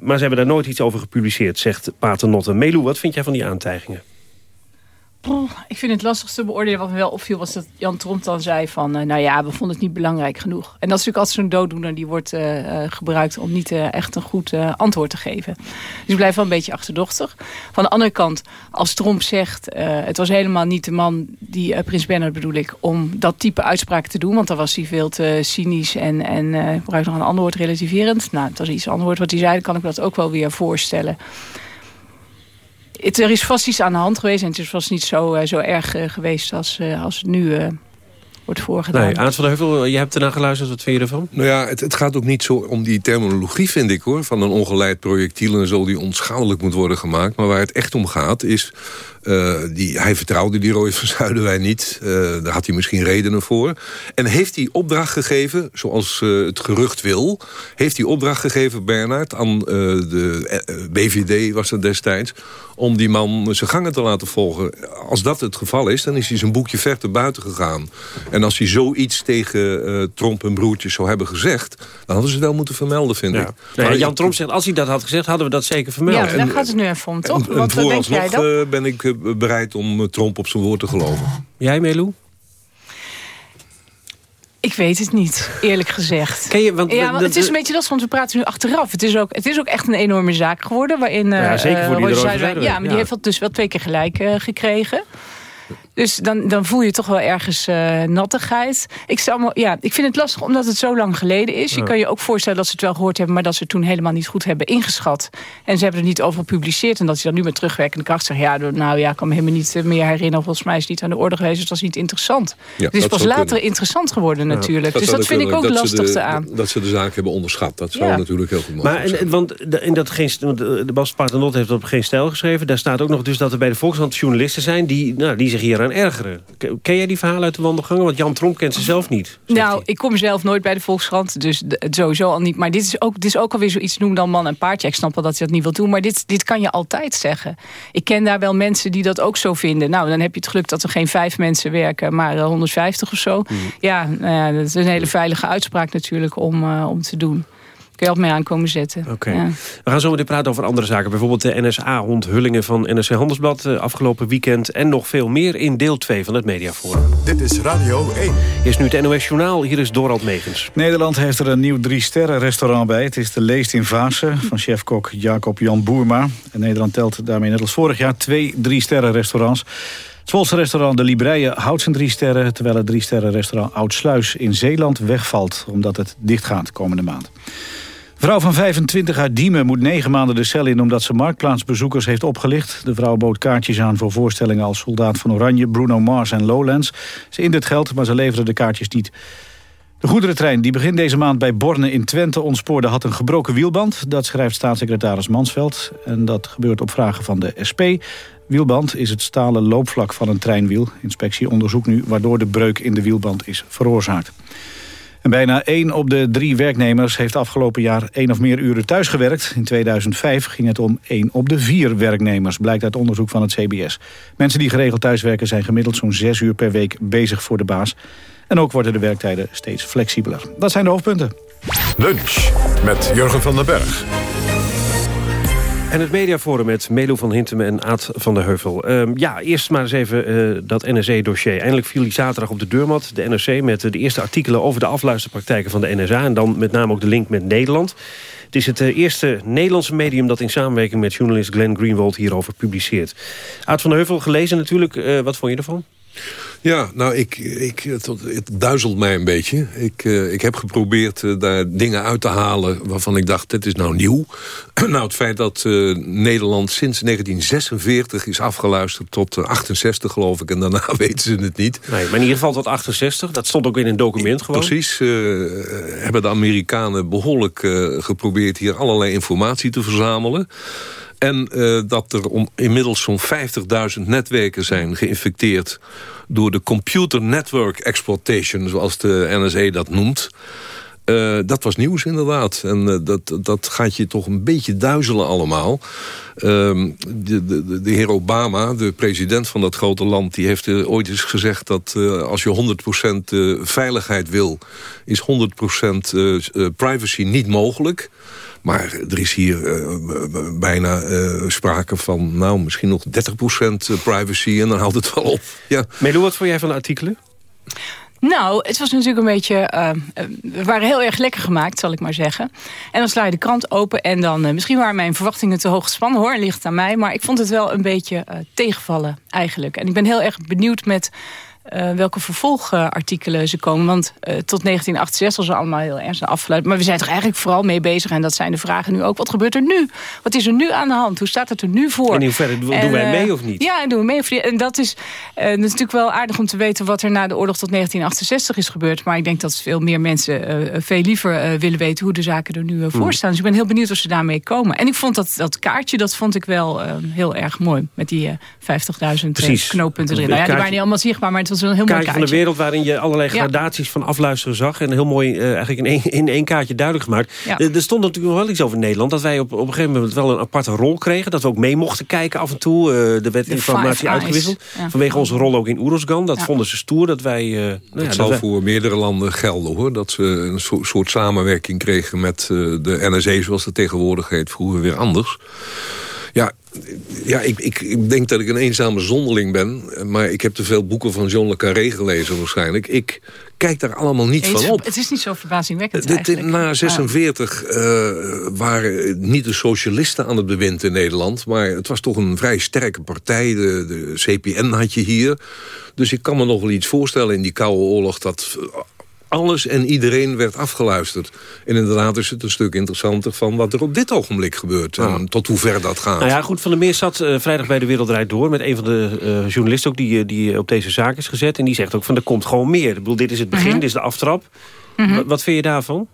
Maar ze hebben daar nooit iets over gepubliceerd, zegt Paternotte. Melu, wat vind jij van die aantijgingen? Ik vind het lastig te beoordelen. Wat me wel opviel was dat Jan Tromp dan zei van... eh, nou ja, we vonden het niet belangrijk genoeg. En dat is natuurlijk altijd zo'n dooddoener die wordt eh, eh, gebruikt... om niet echt een goed antwoord te geven. Dus ik blijf wel een beetje achterdochtig. Van de andere kant, als Tromp zegt... het was helemaal niet de man, die Prins Bernhard bedoel ik... om dat type uitspraak te doen. Want dan was hij veel te cynisch en, en ik gebruik nog een ander woord relativerend. Nou, het was iets ander woord wat hij zei. Dan kan ik me dat ook wel weer voorstellen het, er is vast iets aan de hand geweest en het is vast niet zo, eh, zo erg eh, geweest als, eh, als het nu wordt voorgedaan. Nee, Aad van de Heuvel, je hebt ernaar geluisterd. Wat vind je ervan? Nou ja, het, het gaat ook niet zo om die terminologie, vind ik hoor. Van een ongeleid projectiel en zo die onschadelijk moet worden gemaakt. Maar waar het echt om gaat is... eh, die, hij vertrouwde die Roy van Zuiderwijn niet. Eh, daar had hij misschien redenen voor. En heeft hij opdracht gegeven, zoals eh, het gerucht wil... heeft hij opdracht gegeven, Bernard, aan eh, de eh, BVD was het destijds... om die man zijn gangen te laten volgen. Als dat het geval is, dan is hij zijn boekje ver te buiten gegaan. En als hij zoiets tegen eh, Tromp en broertjes zou hebben gezegd... dan hadden ze het wel moeten vermelden, vind ik. Nee, Maar Jan ik- Tromp zegt, als hij dat had gezegd, hadden we dat zeker vermeld. ja, daar gaat het nu even om, toch? En, Want wat denk jij vooralsnog dan? eh, ben ik eh, bereid om Tromp op zijn woord te geloven. Jij, Melu? Ik weet het niet, eerlijk gezegd. Ken je, want ja, want het is een beetje lastig, want we praten nu achteraf. Het is ook, het is ook echt een enorme zaak geworden. Waarin, Ja, zeker voor die Ja, maar ja. die heeft dat dus wel twee keer gelijk eh, gekregen. Dus dan, dan voel je toch wel ergens eh, nattigheid. Ik, zou me, ja, ik vind het lastig omdat het zo lang geleden is. Je Ja. kan je ook voorstellen dat ze het wel gehoord hebben... maar dat ze het toen helemaal niet goed hebben ingeschat. En ze hebben er niet over gepubliceerd. En dat ze dan nu met terugwerkende kracht zeggen... ja, nou ja, ik kan me helemaal niet eh, meer herinneren. Volgens mij is het niet aan de orde geweest. Dus dat is niet interessant. Ja, het is pas later kunnen. interessant geworden natuurlijk. dus dat vind ik ook dat lastig de- te aan. Dat ze de zaak hebben onderschat. Dat zou Ja. natuurlijk heel goed Maar mogelijk en, zijn. en- want de, in dat geen, want de Bas Paternotte heeft dat op geen stijl geschreven. Daar staat ook nog dus dat er bij de Volkskrant journalisten zijn... die, nou, die zich hier aan ergeren. Ken jij die verhalen uit de wandelgangen? Want Jan Tromp kent ze zelf niet. Nou, ik kom zelf nooit bij de Volkskrant, dus het sowieso al niet. Maar dit is ook, dit is ook alweer zoiets, noem dan man en paardje. Ik snap wel dat hij dat niet wil doen, maar dit, dit kan je altijd zeggen. Ik ken daar wel mensen die dat ook zo vinden. Nou, dan heb je het geluk dat er geen vijf mensen werken, maar eh, 150 of zo. Ja, nou ja, dat is een hele veilige uitspraak natuurlijk om, eh, om te doen. Kun je altijd mee aankomen zetten. Oké. Ja. We gaan zo meteen praten over andere zaken. Bijvoorbeeld de NSA-onthullingen van NRC Handelsblad eh, afgelopen weekend. En nog veel meer in deel 2 van het Mediaforum. Dit is Radio 1. Eerst nu het NOS Journaal. Hier is Dorald Megens. Nederland heeft er een nieuw drie-sterren-restaurant bij. Het is de Leest in Vaassen van chefkok Jacob Jan Boerma. En Nederland telt daarmee net als vorig jaar twee drie-sterren-restaurants. Het Zwolse restaurant De Libreien houdt zijn drie sterren... terwijl het drie-sterren-restaurant Oudsluis in Zeeland wegvalt... omdat het dichtgaat komende maand. Vrouw van 25 uit Diemen moet negen maanden de cel in... omdat ze marktplaatsbezoekers heeft opgelicht. De vrouw bood kaartjes aan voor voorstellingen als Soldaat van Oranje... Bruno Mars en Lowlands. Ze het geld, maar ze leverde de kaartjes niet. De goederentrein die begin deze maand bij Borne in Twente ontspoorde... had een gebroken wielband. Dat schrijft staatssecretaris Mansveld. En dat gebeurt op vragen van de SP. Wielband is het stalen loopvlak van een treinwiel. Inspectie onderzoekt nu waardoor de breuk in de wielband is veroorzaakt. En bijna één op de drie werknemers heeft afgelopen jaar één of meer uren thuis gewerkt. In 2005 ging het om één op de vier werknemers, blijkt uit onderzoek van het CBS. Mensen die geregeld thuiswerken zijn gemiddeld zo'n zes uur per week bezig voor de baas. En ook worden de werktijden steeds flexibeler. Dat zijn de hoofdpunten. Lunch met Jurgen van den Berg. En het mediaforum met Melo van Hintem en Aad van der Heuvel. Ehm, ja, eerst maar eens even uh, dat NRC-dossier. Eindelijk viel die zaterdag op de deurmat. De NRC met de eerste artikelen over de afluisterpraktijken van de NSA... en dan met name ook de link met Nederland. Het is het eerste Nederlandse medium dat in samenwerking met journalist Glenn Greenwald hierover publiceert. Aad van der Heuvel, gelezen natuurlijk. Wat vond je ervan? Ja, nou, ik, ik, het, het duizelt mij een beetje. Ik, uh, ik heb geprobeerd uh, daar dingen uit te halen waarvan ik dacht, dit is nou nieuw. nou, het feit dat uh, Nederland sinds 1946 is afgeluisterd tot 68, geloof ik. En daarna weten ze het niet. Nee, maar in ieder geval tot 68. Dat stond ook in een document gewoon. Precies. hebben de Amerikanen behoorlijk geprobeerd hier allerlei informatie te verzamelen. En uh, dat er inmiddels zo'n 50.000 netwerken zijn geïnfecteerd... door de Computer Network Exploitation, zoals de NSA dat noemt. Uh, dat was nieuws inderdaad. En uh, dat, dat gaat je toch een beetje duizelen allemaal. Uh, de, de, de, heer Obama, de president van dat grote land... die heeft ooit eens gezegd dat als je 100% veiligheid wil... is 100% privacy niet mogelijk... Maar er is hier uh, bijna uh, sprake van, nou, misschien nog 30% privacy... en dan houdt het wel op. Ja. Melo, wat vond jij van de artikelen? Nou, het was natuurlijk een beetje... Uh, we waren heel erg lekker gemaakt, zal ik maar zeggen. En dan sla je de krant open en dan... Uh, misschien waren mijn verwachtingen te hoog gespannen, hoor. Ligt aan mij. Maar ik vond het wel een beetje uh, tegenvallen, eigenlijk. En ik ben heel erg benieuwd met uh, welke vervolgartikelen ze komen. Want uh, tot 1968 was ze allemaal heel ernstig afgeluid. Maar we zijn toch eigenlijk vooral mee bezig. En dat zijn de vragen nu ook. Wat gebeurt er nu? Wat is er nu aan de hand? Hoe staat het er nu voor? En in hoeverre doen en, wij uh, mee of niet? Ja, doen we mee of niet. En dat is, dat is natuurlijk wel aardig om te weten... wat er na de oorlog tot 1968 is gebeurd. Maar ik denk dat veel meer mensen veel liever willen weten... hoe de zaken er nu voor staan. Dus ik ben heel benieuwd of ze daarmee komen. En ik vond dat, dat kaartje, dat vond ik wel heel erg mooi. Met die 50.000 knooppunten erin. Nou ja, die waren niet allemaal zichtbaar, maar het was een heel mooi van de wereld waarin je allerlei gradaties ja. van afluisteren zag. En heel mooi uh, eigenlijk in één, in één kaartje duidelijk gemaakt. Ja. Er, er stond natuurlijk nog wel iets over Nederland. Dat wij op, op een gegeven moment wel een aparte rol kregen. Dat we ook mee mochten kijken af en toe. Uh, er werd de informatie uitgewisseld. Ja. Vanwege onze rol ook in Oeruzgan. Dat vonden ze stoer. Dat wij, uh, nou dat zal dat voor meerdere landen gelden hoor. Dat ze een so soort samenwerking kregen met de NSE zoals het tegenwoordig heet. Vroeger weer anders. Ja, ja ik, ik, ik, denk dat ik een eenzame zonderling ben. Maar ik heb te veel boeken van John le Carré gelezen waarschijnlijk. Ik kijk daar allemaal niet van op. Het is niet zo verbazingwekkend Na 46 uh, waren niet de socialisten aan het bewind in Nederland. Maar het was toch een vrij sterke partij. De, de CPN had je hier. Dus ik kan me nog wel iets voorstellen in die Koude Oorlog... dat alles en iedereen werd afgeluisterd. En inderdaad is het een stuk interessanter van wat er op dit ogenblik gebeurt. En tot hoe ver dat gaat. Nou ja, goed, Van der Meer zat uh, vrijdag bij de Wereldrijd Door... met een van de uh, journalisten ook die, die op deze zaak is gezet. En die zegt ook van er komt gewoon meer. Ik bedoel, dit is het begin, mm -hmm. dit is de aftrap. Mm -hmm. Wat vind je daarvan?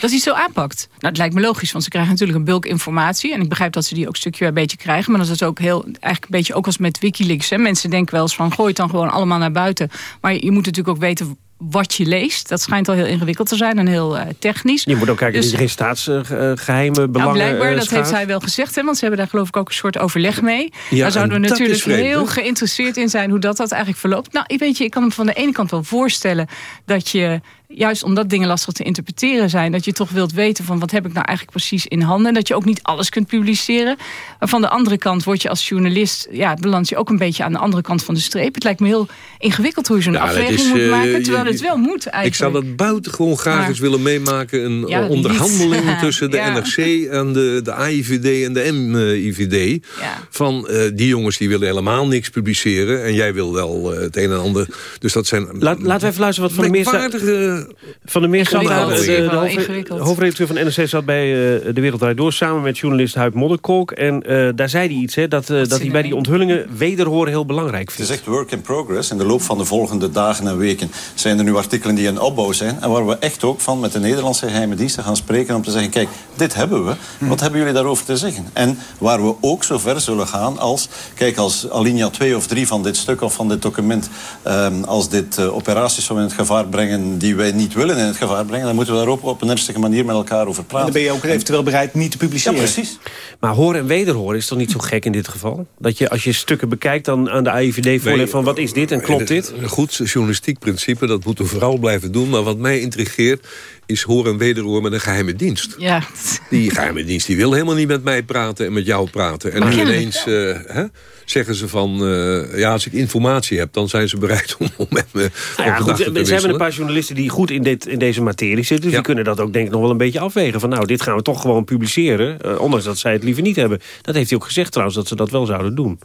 Dat hij zo aanpakt. Nou, het lijkt me logisch, want ze krijgen natuurlijk een bulk informatie. En ik begrijp dat ze die ook stukje bij beetje krijgen. Maar dat is ook heel, eigenlijk een beetje ook als met Wikileaks. Hè. Mensen denken wel eens van, gooi het dan gewoon allemaal naar buiten. Maar je, je moet natuurlijk ook weten wat je leest. Dat schijnt al heel ingewikkeld te zijn en heel uh, technisch. Je moet ook kijken dus, dat je geen staatsgeheime uh, belangen nou, blijkbaar, uh, dat heeft hij wel gezegd. Hè, want ze hebben daar geloof ik ook een soort overleg mee. Ja, daar zouden we natuurlijk heel geïnteresseerd in zijn... hoe dat, dat eigenlijk verloopt. Nou, weet je, ik kan me van de ene kant wel voorstellen... dat je juist omdat dingen lastig te interpreteren zijn... dat je toch wilt weten van wat heb ik nou eigenlijk precies in handen. En dat je ook niet alles kunt publiceren. Maar van de andere kant word je als journalist... ja, balans je ook een beetje aan de andere kant van de streep. Het lijkt me heel ingewikkeld hoe je zo'n ja, afweging is, moet uh, maken... terwijl het wel moet eigenlijk. Ik zou dat buitengewoon graag maar, eens willen meemaken. Een ja, onderhandeling niet. tussen de ja. NRC en de, de AIVD en de MIVD. Van uh, die jongens die willen helemaal niks publiceren... en jij wil wel uh, het een en ander. Dus dat zijn... Laat, laten we even luisteren wat van de meeste... Van de Meer zat, de, de, de hoofdredacteur van NRC zat bij uh, De Wereld Door... samen met journalist Huib Modderkolk. En uh, daar zei hij iets, hè, dat, uh, dat hij bij die onthullingen wederhoren heel belangrijk vindt. Het is echt work in progress. In de loop van de volgende dagen en weken zijn er nu artikelen die in opbouw zijn. En waar we echt ook van met de Nederlandse geheime diensten gaan spreken... om te zeggen, kijk, dit hebben we. Wat hebben jullie daarover te zeggen? En waar we ook zo ver zullen gaan als... kijk, als alinea 2 of 3 van dit stuk of van dit document... Um, als dit operaties zou in het gevaar brengen die wij wij niet willen in het gevaar brengen... dan moeten we daar ook op een ernstige manier met elkaar over praten. En dan ben je ook eventueel bereid niet te publiceren. Ja, precies. Maar horen en wederhoren is toch niet zo gek in dit geval? Dat je als je stukken bekijkt dan aan de AIVD voorlegt van wat is dit en klopt dit? Een goed journalistiek principe, dat moeten we vooral blijven doen. Maar wat mij intrigeert is hoor en wederhoor met een geheime dienst. Ja. Die geheime dienst die wil helemaal niet met mij praten en met jou praten. En Maar nu ineens uh, hè, zeggen ze van... Uh, ja, als ik informatie heb, dan zijn ze bereid om, om met me nou ja, goed, te Ze hebben een paar journalisten die goed in, dit, in deze materie zitten. Dus ja. die kunnen dat ook denk ik nog wel een beetje afwegen. Van nou, dit gaan we toch gewoon publiceren. Uh, ondanks dat zij het liever niet hebben. Dat heeft hij ook gezegd trouwens, dat ze dat wel zouden doen.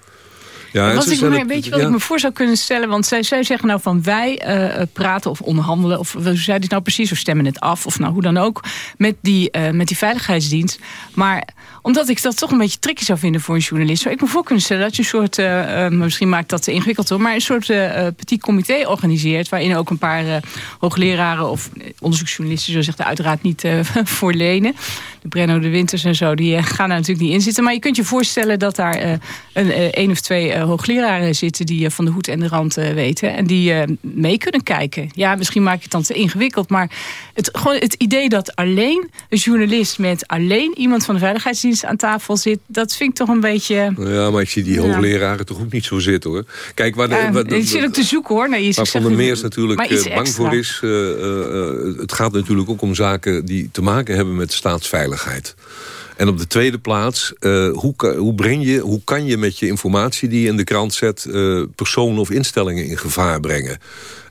Ja, wat ik me, weet je wat ja. ik me voor zou kunnen stellen? Want zij, zij zeggen nou van wij uh, praten of onderhandelen... of hoe zei dit nou precies, of stemmen het af... of nou hoe dan ook, met die, uh, met die veiligheidsdienst. Maar omdat ik dat toch een beetje tricky zou vinden voor een journalist... zou ik me voor kunnen stellen dat je een soort... Uh, misschien maakt dat te ingewikkeld hoor... maar een soort petit comité organiseert... waarin ook een paar hoogleraren of onderzoeksjournalisten... zo zegt uiteraard niet voor lenen. De Brenno de Winters en zo, die gaan daar natuurlijk niet in zitten. Maar je kunt je voorstellen dat daar een, een of twee hoogleraren zitten... die van de hoed en de rand weten. En die mee kunnen kijken. Ja, misschien maak ik het dan te ingewikkeld. Maar het, gewoon het idee dat alleen een journalist... met alleen iemand van de veiligheidsdienst aan tafel zit... dat vind ik toch een beetje... Ja, maar ik zie die hoogleraren toch ook niet zo zitten, hoor. Kijk, waar de, ja, waar de, je zit ook te zoeken, hoor. Nee, waar Van der Meers natuurlijk bang extra. voor is... Uh, uh, het gaat natuurlijk ook om zaken die te maken hebben met staatsveiligheid. En op de tweede plaats, uh, hoe, hoe, breng je, hoe kan je met je informatie die je in de krant zet... Uh, personen of instellingen in gevaar brengen?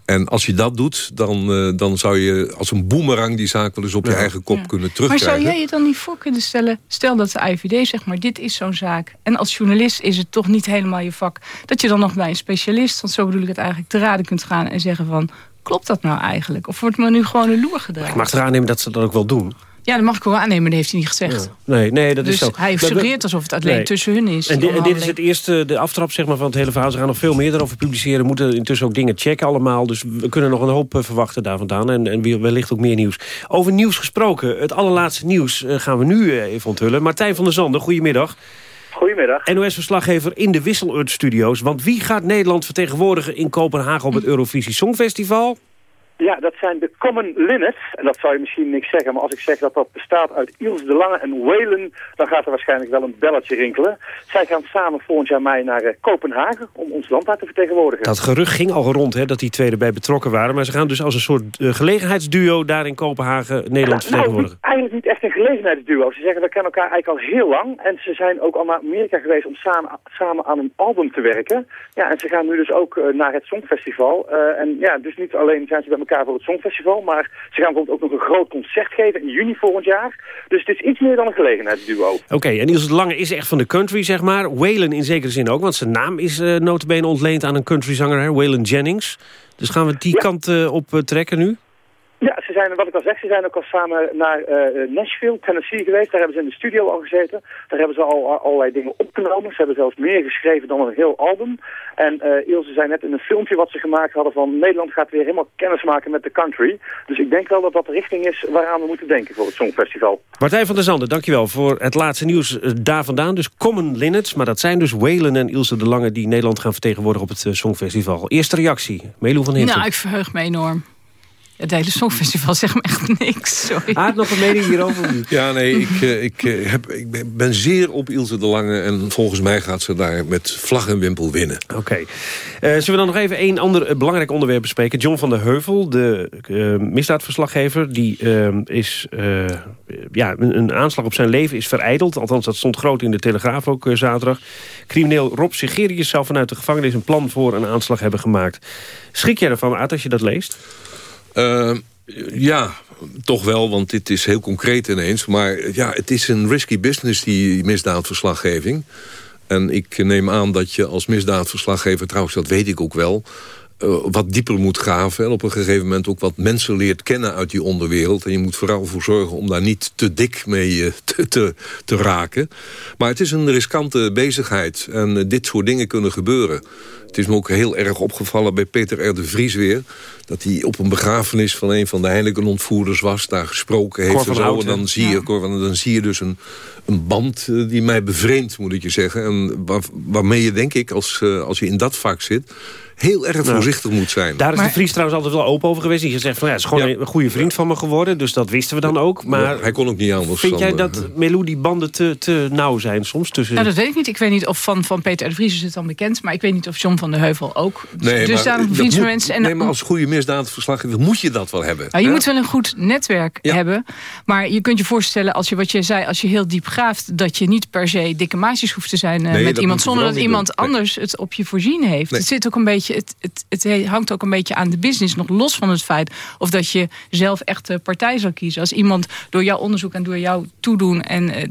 En als je dat doet, dan, uh, dan zou je als een boemerang die zaak wel eens op ja. je eigen kop ja. kunnen terugkrijgen. Maar zou jij je dan niet voor kunnen stellen... stel dat de IVD zegt, maar dit is zo'n zaak... en als journalist is het toch niet helemaal je vak... dat je dan nog bij een specialist, want zo bedoel ik het eigenlijk... te raden kunt gaan en zeggen van... klopt dat nou eigenlijk? Of wordt me nu gewoon een loer gedraaid? Ik mag er aannemen dat ze dat ook wel doen. Ja, dat mag ik wel aannemen, dat heeft hij niet gezegd. Ja. Nee, nee, dat dus is zo. hij suggereert alsof het alleen nee. tussen hun is. En, di en, dit is het eerste, de aftrap zeg maar, van het hele verhaal. Ze gaan nog veel meer erover publiceren. We moeten intussen ook dingen checken allemaal. Dus we kunnen nog een hoop verwachten daar vandaan. En, en wellicht ook meer nieuws. Over nieuws gesproken. Het allerlaatste nieuws gaan we nu even onthullen. Martijn van der Zanden, goedemiddag. Goedemiddag. NOS-verslaggever in de Wisselurt-studio's. Want wie gaat Nederland vertegenwoordigen in Kopenhagen op het Eurovisie Songfestival? Ja, dat zijn de Common Linnets. En dat zou je misschien niks zeggen, maar als ik zeg dat dat bestaat uit Iels de Lange en Whalen, dan gaat er waarschijnlijk wel een belletje rinkelen. Zij gaan samen volgend jaar mei naar uh, Kopenhagen om ons land daar te vertegenwoordigen. Dat gerucht ging al rond, hè, dat die twee erbij betrokken waren. Maar ze gaan dus als een soort uh, gelegenheidsduo daar in Kopenhagen Nederland ja, vertegenwoordigen. Nou, eigenlijk niet echt een gelegenheidsduo. Ze zeggen, we kennen elkaar eigenlijk al heel lang. En ze zijn ook al naar Amerika geweest om samen, samen aan een album te werken. Ja, en ze gaan nu dus ook uh, naar het Songfestival. en ja, dus niet alleen zijn ze bij elkaar voor het Songfestival, maar ze gaan bijvoorbeeld ook nog een groot concert geven in juni volgend jaar. Dus het is iets meer dan een gelegenheidsduo. Oké, okay, en Niels de Lange is echt van de country, zeg maar. Waylon in zekere zin ook, want zijn naam is uh, notabene ontleend aan een countryzanger, Waylon Jennings. Dus gaan we die ja. kant uh, op uh, trekken nu? Ja, ze zijn, wat ik al zeg, ze zijn ook al samen naar uh, Nashville, Tennessee geweest. Daar hebben ze in de studio al gezeten. Daar hebben ze al allerlei dingen opgenomen. Ze hebben zelfs meer geschreven dan een heel album. En uh, Ilse zei net in een filmpje wat ze gemaakt hadden van... Nederland gaat weer helemaal kennis maken met de country. Dus ik denk wel dat dat de richting is waaraan we moeten denken voor het Songfestival. Martijn van der Zanden, dankjewel voor het laatste nieuws daar vandaan. Dus Common Linnets, maar dat zijn dus Waylon en Ilse de Lange... die Nederland gaan vertegenwoordigen op het Songfestival. Eerste reactie, Melo van Hinten. Nou, ik verheug me enorm. Het hele Songfestival zegt me echt niks, sorry. Aard nog een mening hierover? Ja, nee, ik, uh, ik, uh, heb, ik ben zeer op Ilse de Lange... en volgens mij gaat ze daar met vlag en wimpel winnen. Oké. Okay. Uh, zullen we dan nog even één ander belangrijk onderwerp bespreken? John van der Heuvel, de misdaadverslaggever... die is, ja, een, een, aanslag op zijn leven is vereideld. Althans, dat stond groot in de Telegraaf ook zaterdag. Crimineel Rob Sigerius zou vanuit de gevangenis... een plan voor een aanslag hebben gemaakt. Schrik jij ervan, Aard, als je dat leest? Uh, ja, toch wel, want dit is heel concreet ineens. Maar ja, het is een risky business, die misdaadverslaggeving. En ik neem aan dat je als misdaadverslaggever... trouwens, dat weet ik ook wel... Uh, wat dieper moet graven. En op een gegeven moment ook wat mensen leert kennen uit die onderwereld. En je moet vooral voor zorgen om daar niet te dik mee uh, te, te, te, raken. Maar het is een riskante bezigheid. En uh, dit soort dingen kunnen gebeuren. Het is me ook heel erg opgevallen bij Peter R. de Vries weer... dat hij op een begrafenis van een van de Heineken-ontvoerders was... daar gesproken heeft Cor en zo. En dan zie, je, Cor van- dan zie je dus een, een band eh, die mij bevreemdt, moet ik je zeggen. En waar- waarmee je, denk ik, als, eh, als je in dat vak zit... heel erg Nou, voorzichtig moet zijn. Daar is de Vries trouwens altijd wel open over geweest. Die gezegd van ja, het is gewoon een goede vriend van me geworden. Dus dat wisten we dan ook. Maar Ja, hij kon ook niet anders. vind jij dat Melou die banden te, te nauw zijn soms? Tussen... Nou, dat weet ik niet. Ik weet niet of van, van Peter R. de Vries is het dan bekend. Maar ik weet niet of John van der Heuvel ook. Nee, dus maar daar een dat vriend van mensen. En, nee, maar als goede misdaadverslaggever moet je dat wel hebben. Nou, je moet wel een goed netwerk hebben. Maar je kunt je voorstellen, als je wat je zei, als je heel diep graaft, dat je niet per se dikke maatjes hoeft te zijn eh, Nee, met iemand, zonder dat iemand doen. Nee. anders het op je voorzien heeft. Nee. Het, zit ook een beetje, het, het, het hangt ook een beetje aan de business, nog los van het feit of dat je zelf echt de partij zal kiezen. Als iemand door jouw onderzoek en door jouw toedoen en eh,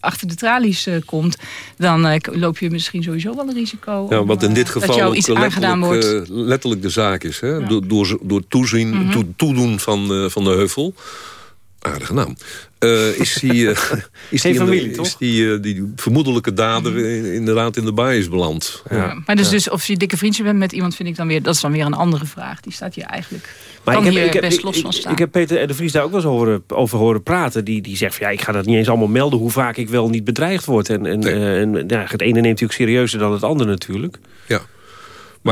achter de tralies eh, komt, dan eh, loop je misschien sowieso wel een risico. Ja, om, wat in dit geval iets aangedaan letterlijk, wordt. letterlijk de zaak is. Hè? Door, door, door toezien, Mhm. toe- toedoen van, van de heuvel. Aardige naam. Eh, is die, eh, is die, de- is die, eh, die vermoedelijke dader in- inderdaad in de baai beland. Ja. Maar dus, dus of je dikke vriendje bent met iemand, vind ik dan weer, dat is dan weer een andere vraag. Die staat hier eigenlijk. Maar kan ik heb, hier ik, heb, best ik, los ik- van staan. ik heb Peter de Vries daar ook wel eens over, over horen praten. Die, die zegt van ja, ik ga dat niet eens allemaal melden hoe vaak ik wel niet bedreigd word. En, en, en ja, het ene neemt natuurlijk serieuzer dan het andere natuurlijk. Ja.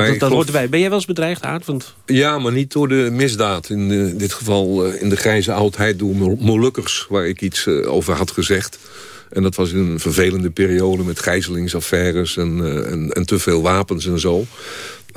Maar dat, dat hoort erbij. Ben jij wel eens bedreigd, Aard? Want Ja, maar niet door de misdaad. In eh, dit geval eh, in de grijze oudheid door Mol- Molukkers... waar ik iets eh, over had gezegd. En dat was in een vervelende periode met gijzelingsaffaires... en, en, en te veel wapens en zo.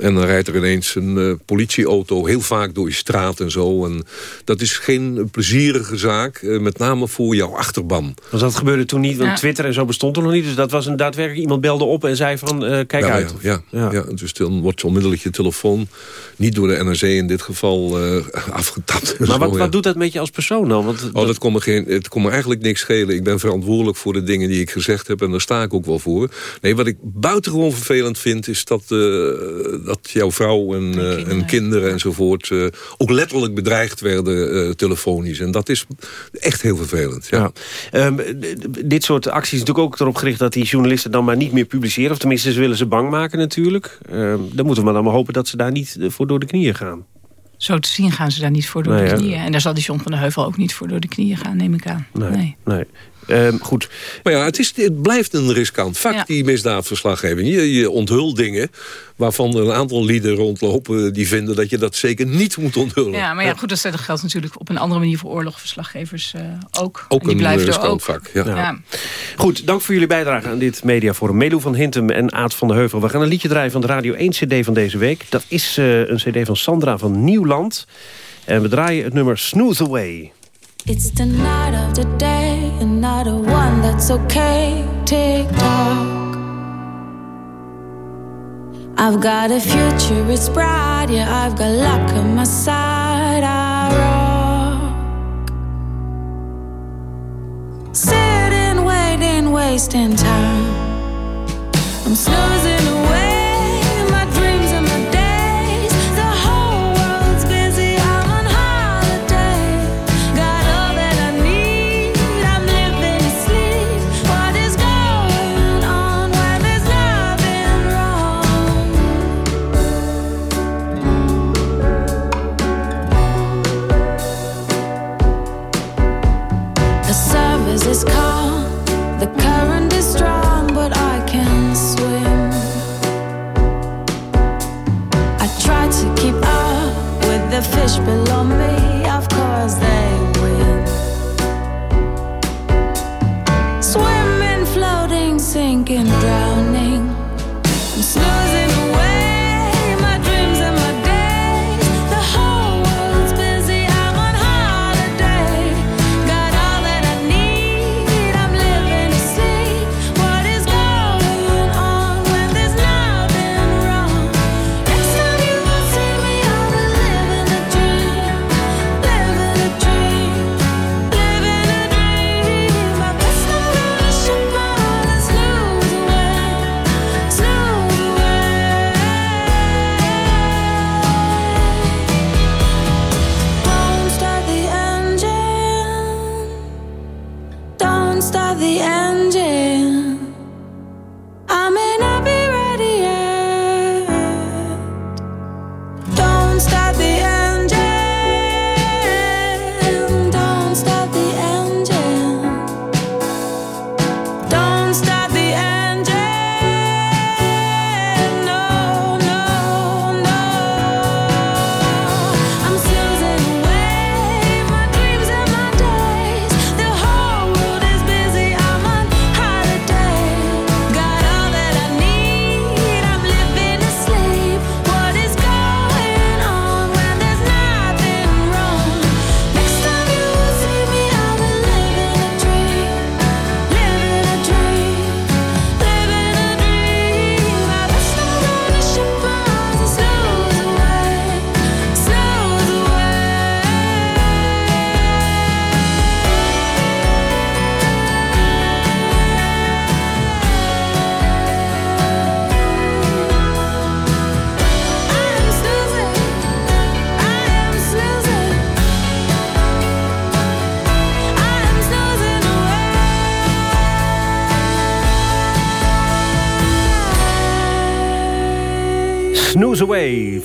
En dan rijdt er ineens een eh, politieauto heel vaak door je straat en zo. En dat is geen plezierige zaak, eh, met name voor jouw achterban. Want dat gebeurde toen niet, want Ja. Twitter en zo bestond er nog niet. Dus dat was een daadwerkelijk, iemand belde op en zei van, eh, kijk Ja, uit. Ja, ja, ja. dus dan wordt onmiddellijk je telefoon... niet door de NRC in dit geval eh, afgetapt. Maar wat, zo, ja. wat doet dat met je als persoon dan? Want, Oh, dat kon me geen, het kon me eigenlijk niks schelen. Ik ben verantwoordelijk voor de dingen die ik gezegd heb... en daar sta ik ook wel voor. Nee, wat ik buitengewoon vervelend vind... is dat, dat jouw vrouw en, eh, en kinderen enzovoort... eh, ook letterlijk bedreigd werden eh, telefonisch. En dat is echt heel vervelend. Ja. Ja. Ehm, dit soort acties is natuurlijk ook erop gericht... dat die journalisten dan maar niet meer publiceren. Of tenminste, ze willen ze bang maken natuurlijk. Ehm, dan moeten we maar dan maar hopen dat ze daar niet voor door de knieën gaan. Zo te zien gaan ze daar niet voor door Nee, de knieën. En daar zal die John van der Heuvel ook niet voor door de knieën gaan, neem ik aan. Nee, nee. Ehm, goed. Maar ja, het, is, het blijft een riskant vak, Ja. die misdaadverslaggeving. Je, je onthult dingen waarvan er een aantal lieden rondlopen... die vinden dat je dat zeker niet moet onthullen. Ja, maar ja, goed, dat geldt natuurlijk op een andere manier voor oorlogsverslaggevers eh, ook. Ook En die een blijven er riskant ook. vak, ja. Ja. Goed, dank voor jullie bijdrage aan dit mediaforum. Melu van Hintem en Aad van der Heuvel. We gaan een liedje draaien van de Radio 1 CD van deze week. Dat is eh, een CD van Sandra van Nieuwland. En we draaien het nummer Smooth Away. It's the night of the day, that's okay. Tick tock. I've got a future, it's bright. Yeah, I've got luck on my side. I rock. Sitting, waiting, wasting time. I'm snoozing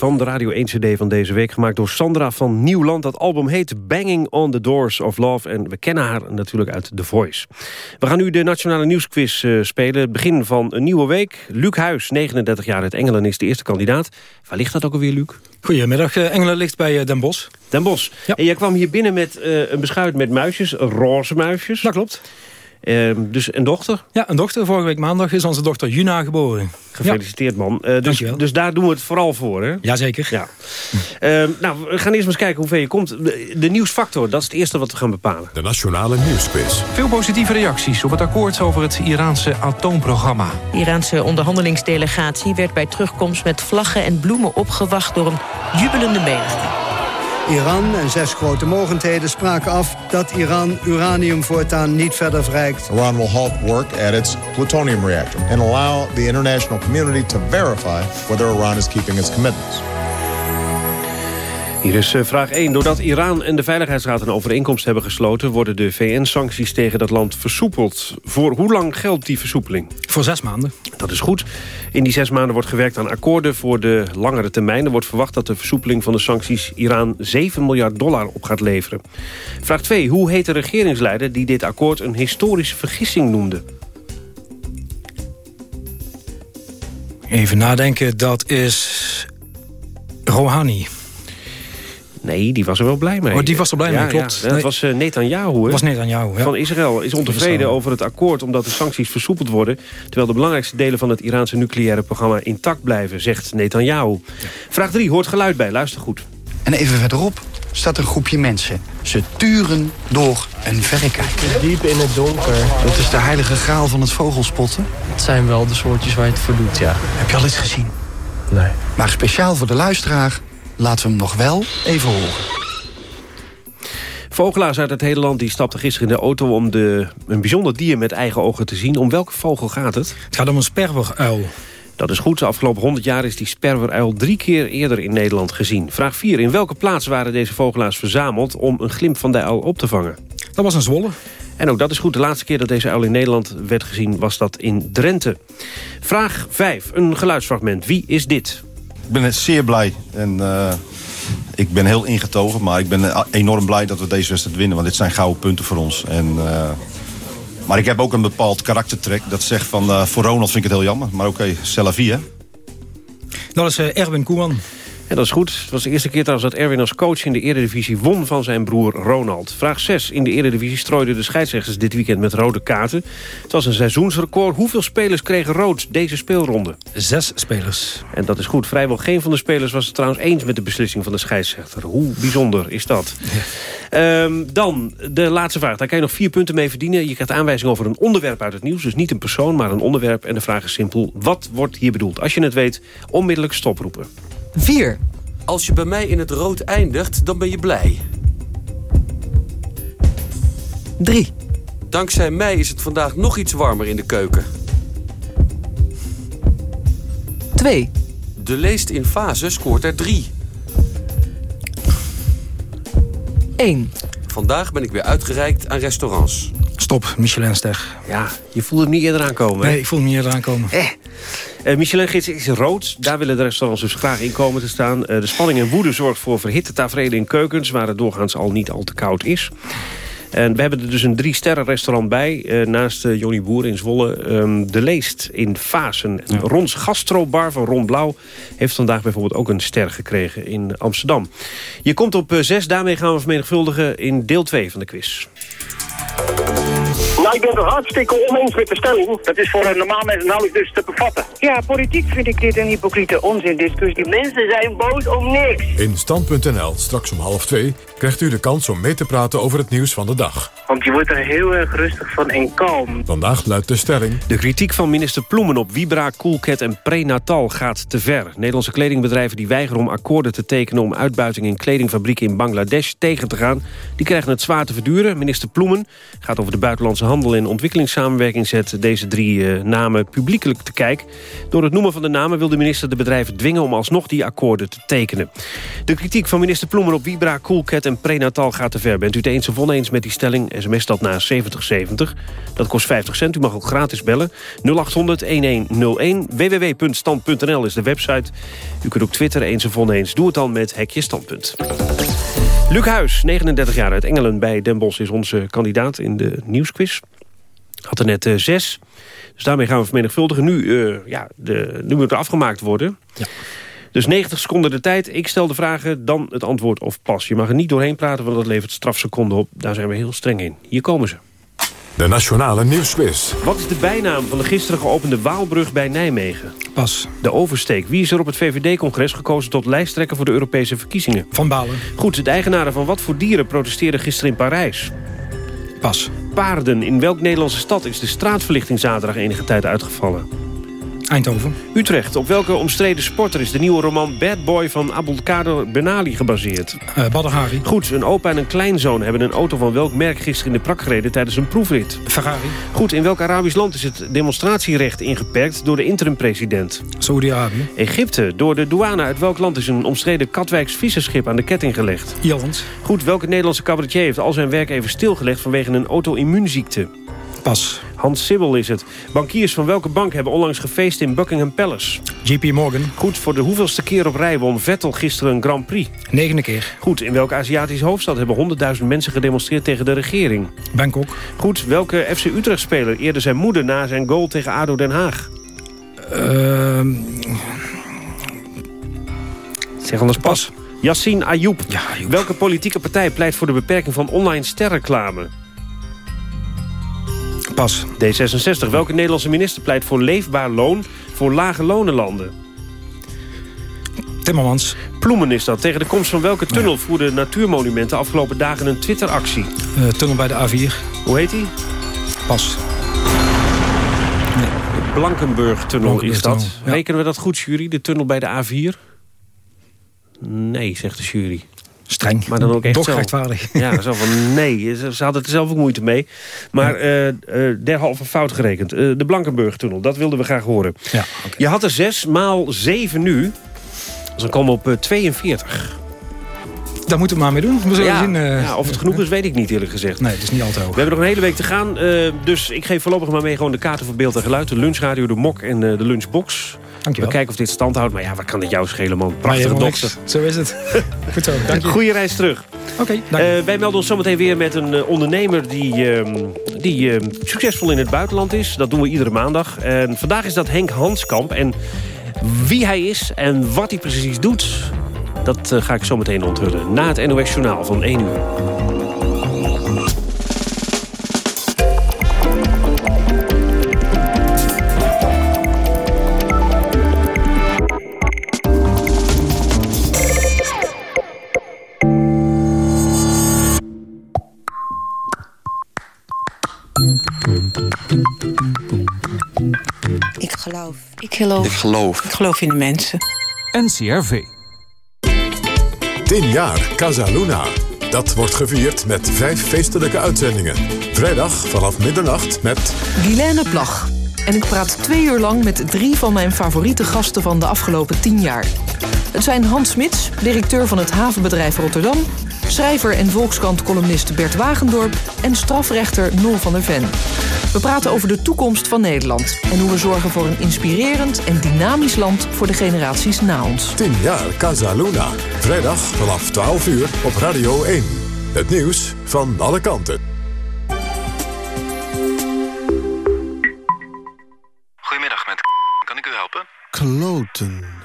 van de Radio 1 CD van deze week. Gemaakt door Sandra van Nieuwland. Dat album heet Banging on the Doors of Love. En we kennen haar natuurlijk uit The Voice. We gaan nu de Nationale Nieuwsquiz eh, spelen. Het begin van een nieuwe week. Luc Huis, 39 jaar uit Engelen, is de eerste kandidaat. Waar ligt dat ook alweer, Luc? Goedemiddag, eh, Engelen ligt bij eh, Den Bosch. Den Bosch. En jij kwam hier binnen met een beschuit met muisjes, roze muisjes. Dat klopt. Ehm, dus een dochter? Ja, een dochter. Vorige week maandag is onze dochter Juna geboren. Gefeliciteerd, man. Eh, dus, dus daar doen we het vooral voor, hè? Jazeker. Ja. Ehm, nou, we gaan eerst maar eens kijken hoe ver je komt. De, de nieuwsfactor, dat is het eerste wat we gaan bepalen. De Nationale Nieuwsquiz. Veel positieve reacties op het akkoord over het Iraanse atoomprogramma. De Iraanse onderhandelingsdelegatie werd bij terugkomst met vlaggen en bloemen opgewacht door een jubelende menigte. Iran en zes grote mogendheden spraken af dat Iran uranium voortaan niet verder verrijkt. Iran will halt work at its plutonium reactor and allow the international community to verify whether Iran is keeping its commitments. Hier is eh, vraag 1. Doordat Iran en de Veiligheidsraad een overeenkomst hebben gesloten... worden de VN-sancties tegen dat land versoepeld. Voor hoe lang geldt die versoepeling? Voor zes maanden. Dat is goed. In die zes maanden wordt gewerkt aan akkoorden voor de langere termijn. Er wordt verwacht dat de versoepeling van de sancties Iran 7 miljard dollar op gaat leveren. Vraag 2. Hoe heet de regeringsleider die dit akkoord een historische vergissing noemde? Even nadenken, dat is Rouhani. Nee, die was er wel blij mee. Oh, die was er blij mee, klopt. Ja, dat Nee. was uh, Netanyahu. hè? was Netanyahu, ja. Van Israël is ontevreden over het akkoord... omdat de sancties versoepeld worden... terwijl de belangrijkste delen van het Iraanse nucleaire programma intact blijven, zegt Netanyahu. Vraag 3, hoort geluid bij, luister goed. En even verderop staat een groepje mensen. Ze turen door een verrekijker. Diep in het donker. Dat is de heilige graal van het vogelspotten. Het zijn wel de soortjes waar je het voor doet, ja. Heb je al iets gezien? Nee. Maar speciaal voor de luisteraar laten we hem nog wel even horen. Vogelaars uit het hele land die stapten gisteren in de auto... om de, een bijzonder dier met eigen ogen te zien. Om welke vogel gaat het? Het gaat om een sperweruil. Dat is goed. De afgelopen 100 jaar is die sperweruil drie keer eerder in Nederland gezien. Vraag 4. In welke plaats waren deze vogelaars verzameld... om een glimp van de uil op te vangen? Dat was een Zwolle. En ook dat is goed. De laatste keer dat deze uil in Nederland werd gezien... was dat in Drenthe. Vraag 5. Een geluidsfragment. Wie is dit? Ik ben zeer blij en eh, ik ben heel ingetogen. Maar ik ben enorm blij dat we deze wedstrijd winnen. Want dit zijn gouden punten voor ons. En, eh, maar ik heb ook een bepaald karaktertrek. Dat zegt van, eh, voor Ronald vind ik het heel jammer. Maar oké, okay, hè. Dat is Erwin Koeman. Dat is goed. Het was de eerste keer trouwens dat Erwin als coach in de Eredivisie won van zijn broer Ronald. Vraag 6. In de Eredivisie strooiden de scheidsrechters dit weekend met rode kaarten. Het was een seizoensrecord. Hoeveel spelers kregen rood deze speelronde? Zes spelers. En dat is goed. Vrijwel geen van de spelers was het trouwens eens met de beslissing van de scheidsrechter. Hoe bijzonder is dat? Ehm, dan de laatste vraag. Daar kan je nog vier punten mee verdienen. Je krijgt aanwijzing over een onderwerp uit het nieuws. Dus niet een persoon, maar een onderwerp. En de vraag is simpel. Wat wordt hier bedoeld? Als je het weet, onmiddellijk stoproepen. 4. Als je bij mij in het rood eindigt, dan ben je blij. 3. Dankzij mij is het vandaag nog iets warmer in de keuken. 2. De leest in fase scoort er 3. 1. Vandaag ben ik weer uitgereikt aan restaurants. Stop, Michelinster. Ja, je voelde hem niet eerder aankomen. Nee, ik voel hem niet eerder aankomen. Eh. Uh, Michelin-gids is rood. Daar willen de restaurants dus graag in komen te staan. Uh, de spanning en woede zorgt voor verhitte tafereelen in keukens... waar het doorgaans al niet al te koud is. En we hebben er dus een drie-sterren restaurant bij. Uh, naast uh, Johnny Boer in Zwolle. Um, de Leest in Fasen. Ja. Rons Gastrobar van Ron Blauw heeft vandaag bijvoorbeeld ook een ster gekregen in Amsterdam. Je komt op zes. Daarmee gaan we vermenigvuldigen in deel 2 van de quiz. Nou, ik ben het hartstikke oneens met de stelling. Dat is voor een normaal mens nauwelijks dus te bevatten. Ja, politiek vind ik dit een hypocriete onzindiscussie. Die mensen zijn boos om niks. In Stand.nl, straks om half twee, krijgt u de kans om mee te praten over het nieuws van de dag. Want je wordt er heel erg rustig van en kalm. Vandaag luidt de stelling... De kritiek van minister Ploemen op Vibra, Coolcat en Prenatal gaat te ver. Nederlandse kledingbedrijven die weigeren om akkoorden te tekenen... om uitbuiting in kledingfabrieken in Bangladesh tegen te gaan... die krijgen het zwaar te verduren. Minister Ploemen gaat over de buitenlandse handel en ontwikkelingssamenwerking... zet deze drie uh, namen publiekelijk te kijk. Door het noemen van de namen wil de minister de bedrijven dwingen... om alsnog die akkoorden te tekenen. De kritiek van minister Ploemen op Vibra, Coolcat en Prenatal gaat te ver. Bent u het eens of oneens met die stelling? sms dat naar 7070. Dat kost 50 cent. U mag ook gratis bellen. 0800-1101. www.stand.nl is de website. U kunt ook Twitter eens of oneens. Doe het dan met Hekje Standpunt. Luc Huis, 39 jaar uit Engelen bij Den Bosch... is onze kandidaat in de nieuwsquiz. Had er net uh, zes. Dus daarmee gaan we vermenigvuldigen. Nu, uh, ja, de, nu moet er afgemaakt worden. Ja. Dus 90 seconden de tijd. Ik stel de vragen, dan het antwoord of pas. Je mag er niet doorheen praten, want dat levert strafseconden op. Daar zijn we heel streng in. Hier komen ze. De Nationale Nieuwsquiz. Wat is de bijnaam van de gisteren geopende Waalbrug bij Nijmegen? Pas. De oversteek. Wie is er op het VVD-congres gekozen tot lijsttrekker voor de Europese verkiezingen? Van Balen. Goed, de eigenaren van wat voor dieren protesteerden gisteren in Parijs? Pas. Paarden. In welk Nederlandse stad is de straatverlichting zaterdag enige tijd uitgevallen? Eindhoven. Utrecht. Op welke omstreden sporter is de nieuwe roman Bad Boy van Abdelkader Benali gebaseerd? Uh, Badr Hari. Goed, een opa en een kleinzoon hebben een auto van welk merk gisteren in de prak gereden tijdens een proefrit? Ferrari. Goed, in welk Arabisch land is het demonstratierecht ingeperkt door de interim-president? Saudi-Arabië. Egypte. Door de douane uit welk land is een omstreden Katwijks visserschip aan de ketting gelegd? Ierland. Goed, welke Nederlandse cabaretier heeft al zijn werk even stilgelegd vanwege een auto-immuunziekte? Pas. Hans Sibbel is het. Bankiers van welke bank hebben onlangs gefeest in Buckingham Palace? JP Morgan. Goed, voor de hoeveelste keer op rij won Vettel gisteren een Grand Prix? Negende keer. Goed, in welke Aziatische hoofdstad hebben honderdduizend mensen gedemonstreerd tegen de regering? Bangkok. Goed, welke FC Utrecht-speler eerde zijn moeder na zijn goal tegen ADO Den Haag? Uh, zeg anders pas. pas. Yassine Ayoub. Ja, Ayoub. Welke politieke partij pleit voor de beperking van online sterreclame? Pas. D66. Welke Nederlandse minister pleit voor leefbaar loon voor lage lonenlanden? Timmermans. Ploemen is dat. Tegen de komst van welke tunnel ja. voerden natuurmonumenten afgelopen dagen een Twitteractie? Uh, tunnel bij de A4. Hoe heet die? Pas. Nee. De Blankenburg-tunnel is dat. Ja. Rekenen we dat goed, jury? De tunnel bij de A4? Nee, zegt de jury. Streng. Maar dan ook echt Toch rechtvaardig. Ja, zo van nee. Ze, ze hadden er zelf ook moeite mee. Maar uh, uh, derhalve fout gerekend. Uh, de Blankenburg-tunnel, dat wilden we graag horen. Ja, okay. Je had er zes maal zeven nu. Dus dan komen we op 42. Daar moeten we maar mee doen. We zullen ja, zien. Uh, ja, of het genoeg is, weet ik niet eerlijk gezegd. Nee, het is niet al te hoog. We hebben nog een hele week te gaan. Uh, dus ik geef voorlopig maar mee gewoon de kaarten voor beeld en geluid. De lunchradio, de mok en uh, de lunchbox. Dankjewel. We kijken of dit stand houdt. Maar ja, wat kan dit jou schelen, man? Prachtige dokter. Zo is het. Goed zo, dank je. Goeie reis terug. Oké, okay, wij melden ons zometeen weer met een ondernemer... die, die succesvol in het buitenland is. Dat doen we iedere maandag. En vandaag is dat Henk Hanskamp. En wie hij is en wat hij precies doet... Dat uh, ga ik zo meteen onthullen. Na het NOS Journaal van 1 uur. Ik geloof. Ik geloof. Ik geloof. Ik geloof in de mensen. NCRV. 10 jaar Casa Luna. Dat wordt gevierd met vijf feestelijke uitzendingen. Vrijdag vanaf middernacht met... Guilaine Plag. En ik praat twee uur lang met drie van mijn favoriete gasten van de afgelopen tien jaar. Het zijn Hans Smits, directeur van het havenbedrijf Rotterdam... schrijver en Volkskrant-columnist Bert Wagendorp... en strafrechter Nol van der Ven. We praten over de toekomst van Nederland... en hoe we zorgen voor een inspirerend en dynamisch land... voor de generaties na ons. 10 jaar Casa Luna. Vrijdag vanaf 12 uur op Radio 1. Het nieuws van alle kanten. Goedemiddag, met kan ik u helpen? Kloten.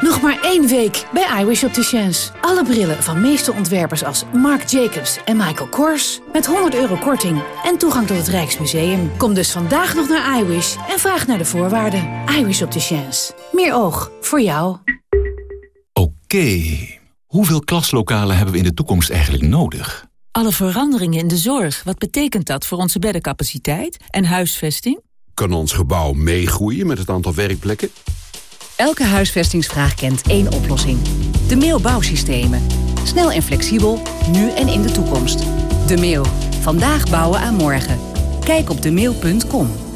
Nog maar één week bij iWish Opticians. Alle brillen van meeste ontwerpers als Marc Jacobs en Michael Kors... met 100 euro korting en toegang tot het Rijksmuseum. Kom dus vandaag nog naar iWish en vraag naar de voorwaarden. iWish Opticians. Meer oog voor jou. Oké, hoeveel klaslokalen hebben we in de toekomst eigenlijk nodig? Alle veranderingen in de zorg, wat betekent dat voor onze beddencapaciteit en huisvesting? Kan ons gebouw meegroeien met het aantal werkplekken? Elke huisvestingsvraag kent één oplossing. De Mail Bouwsystemen. Snel en flexibel, nu en in de toekomst. De Mail. Vandaag bouwen aan morgen. Kijk op demail.com.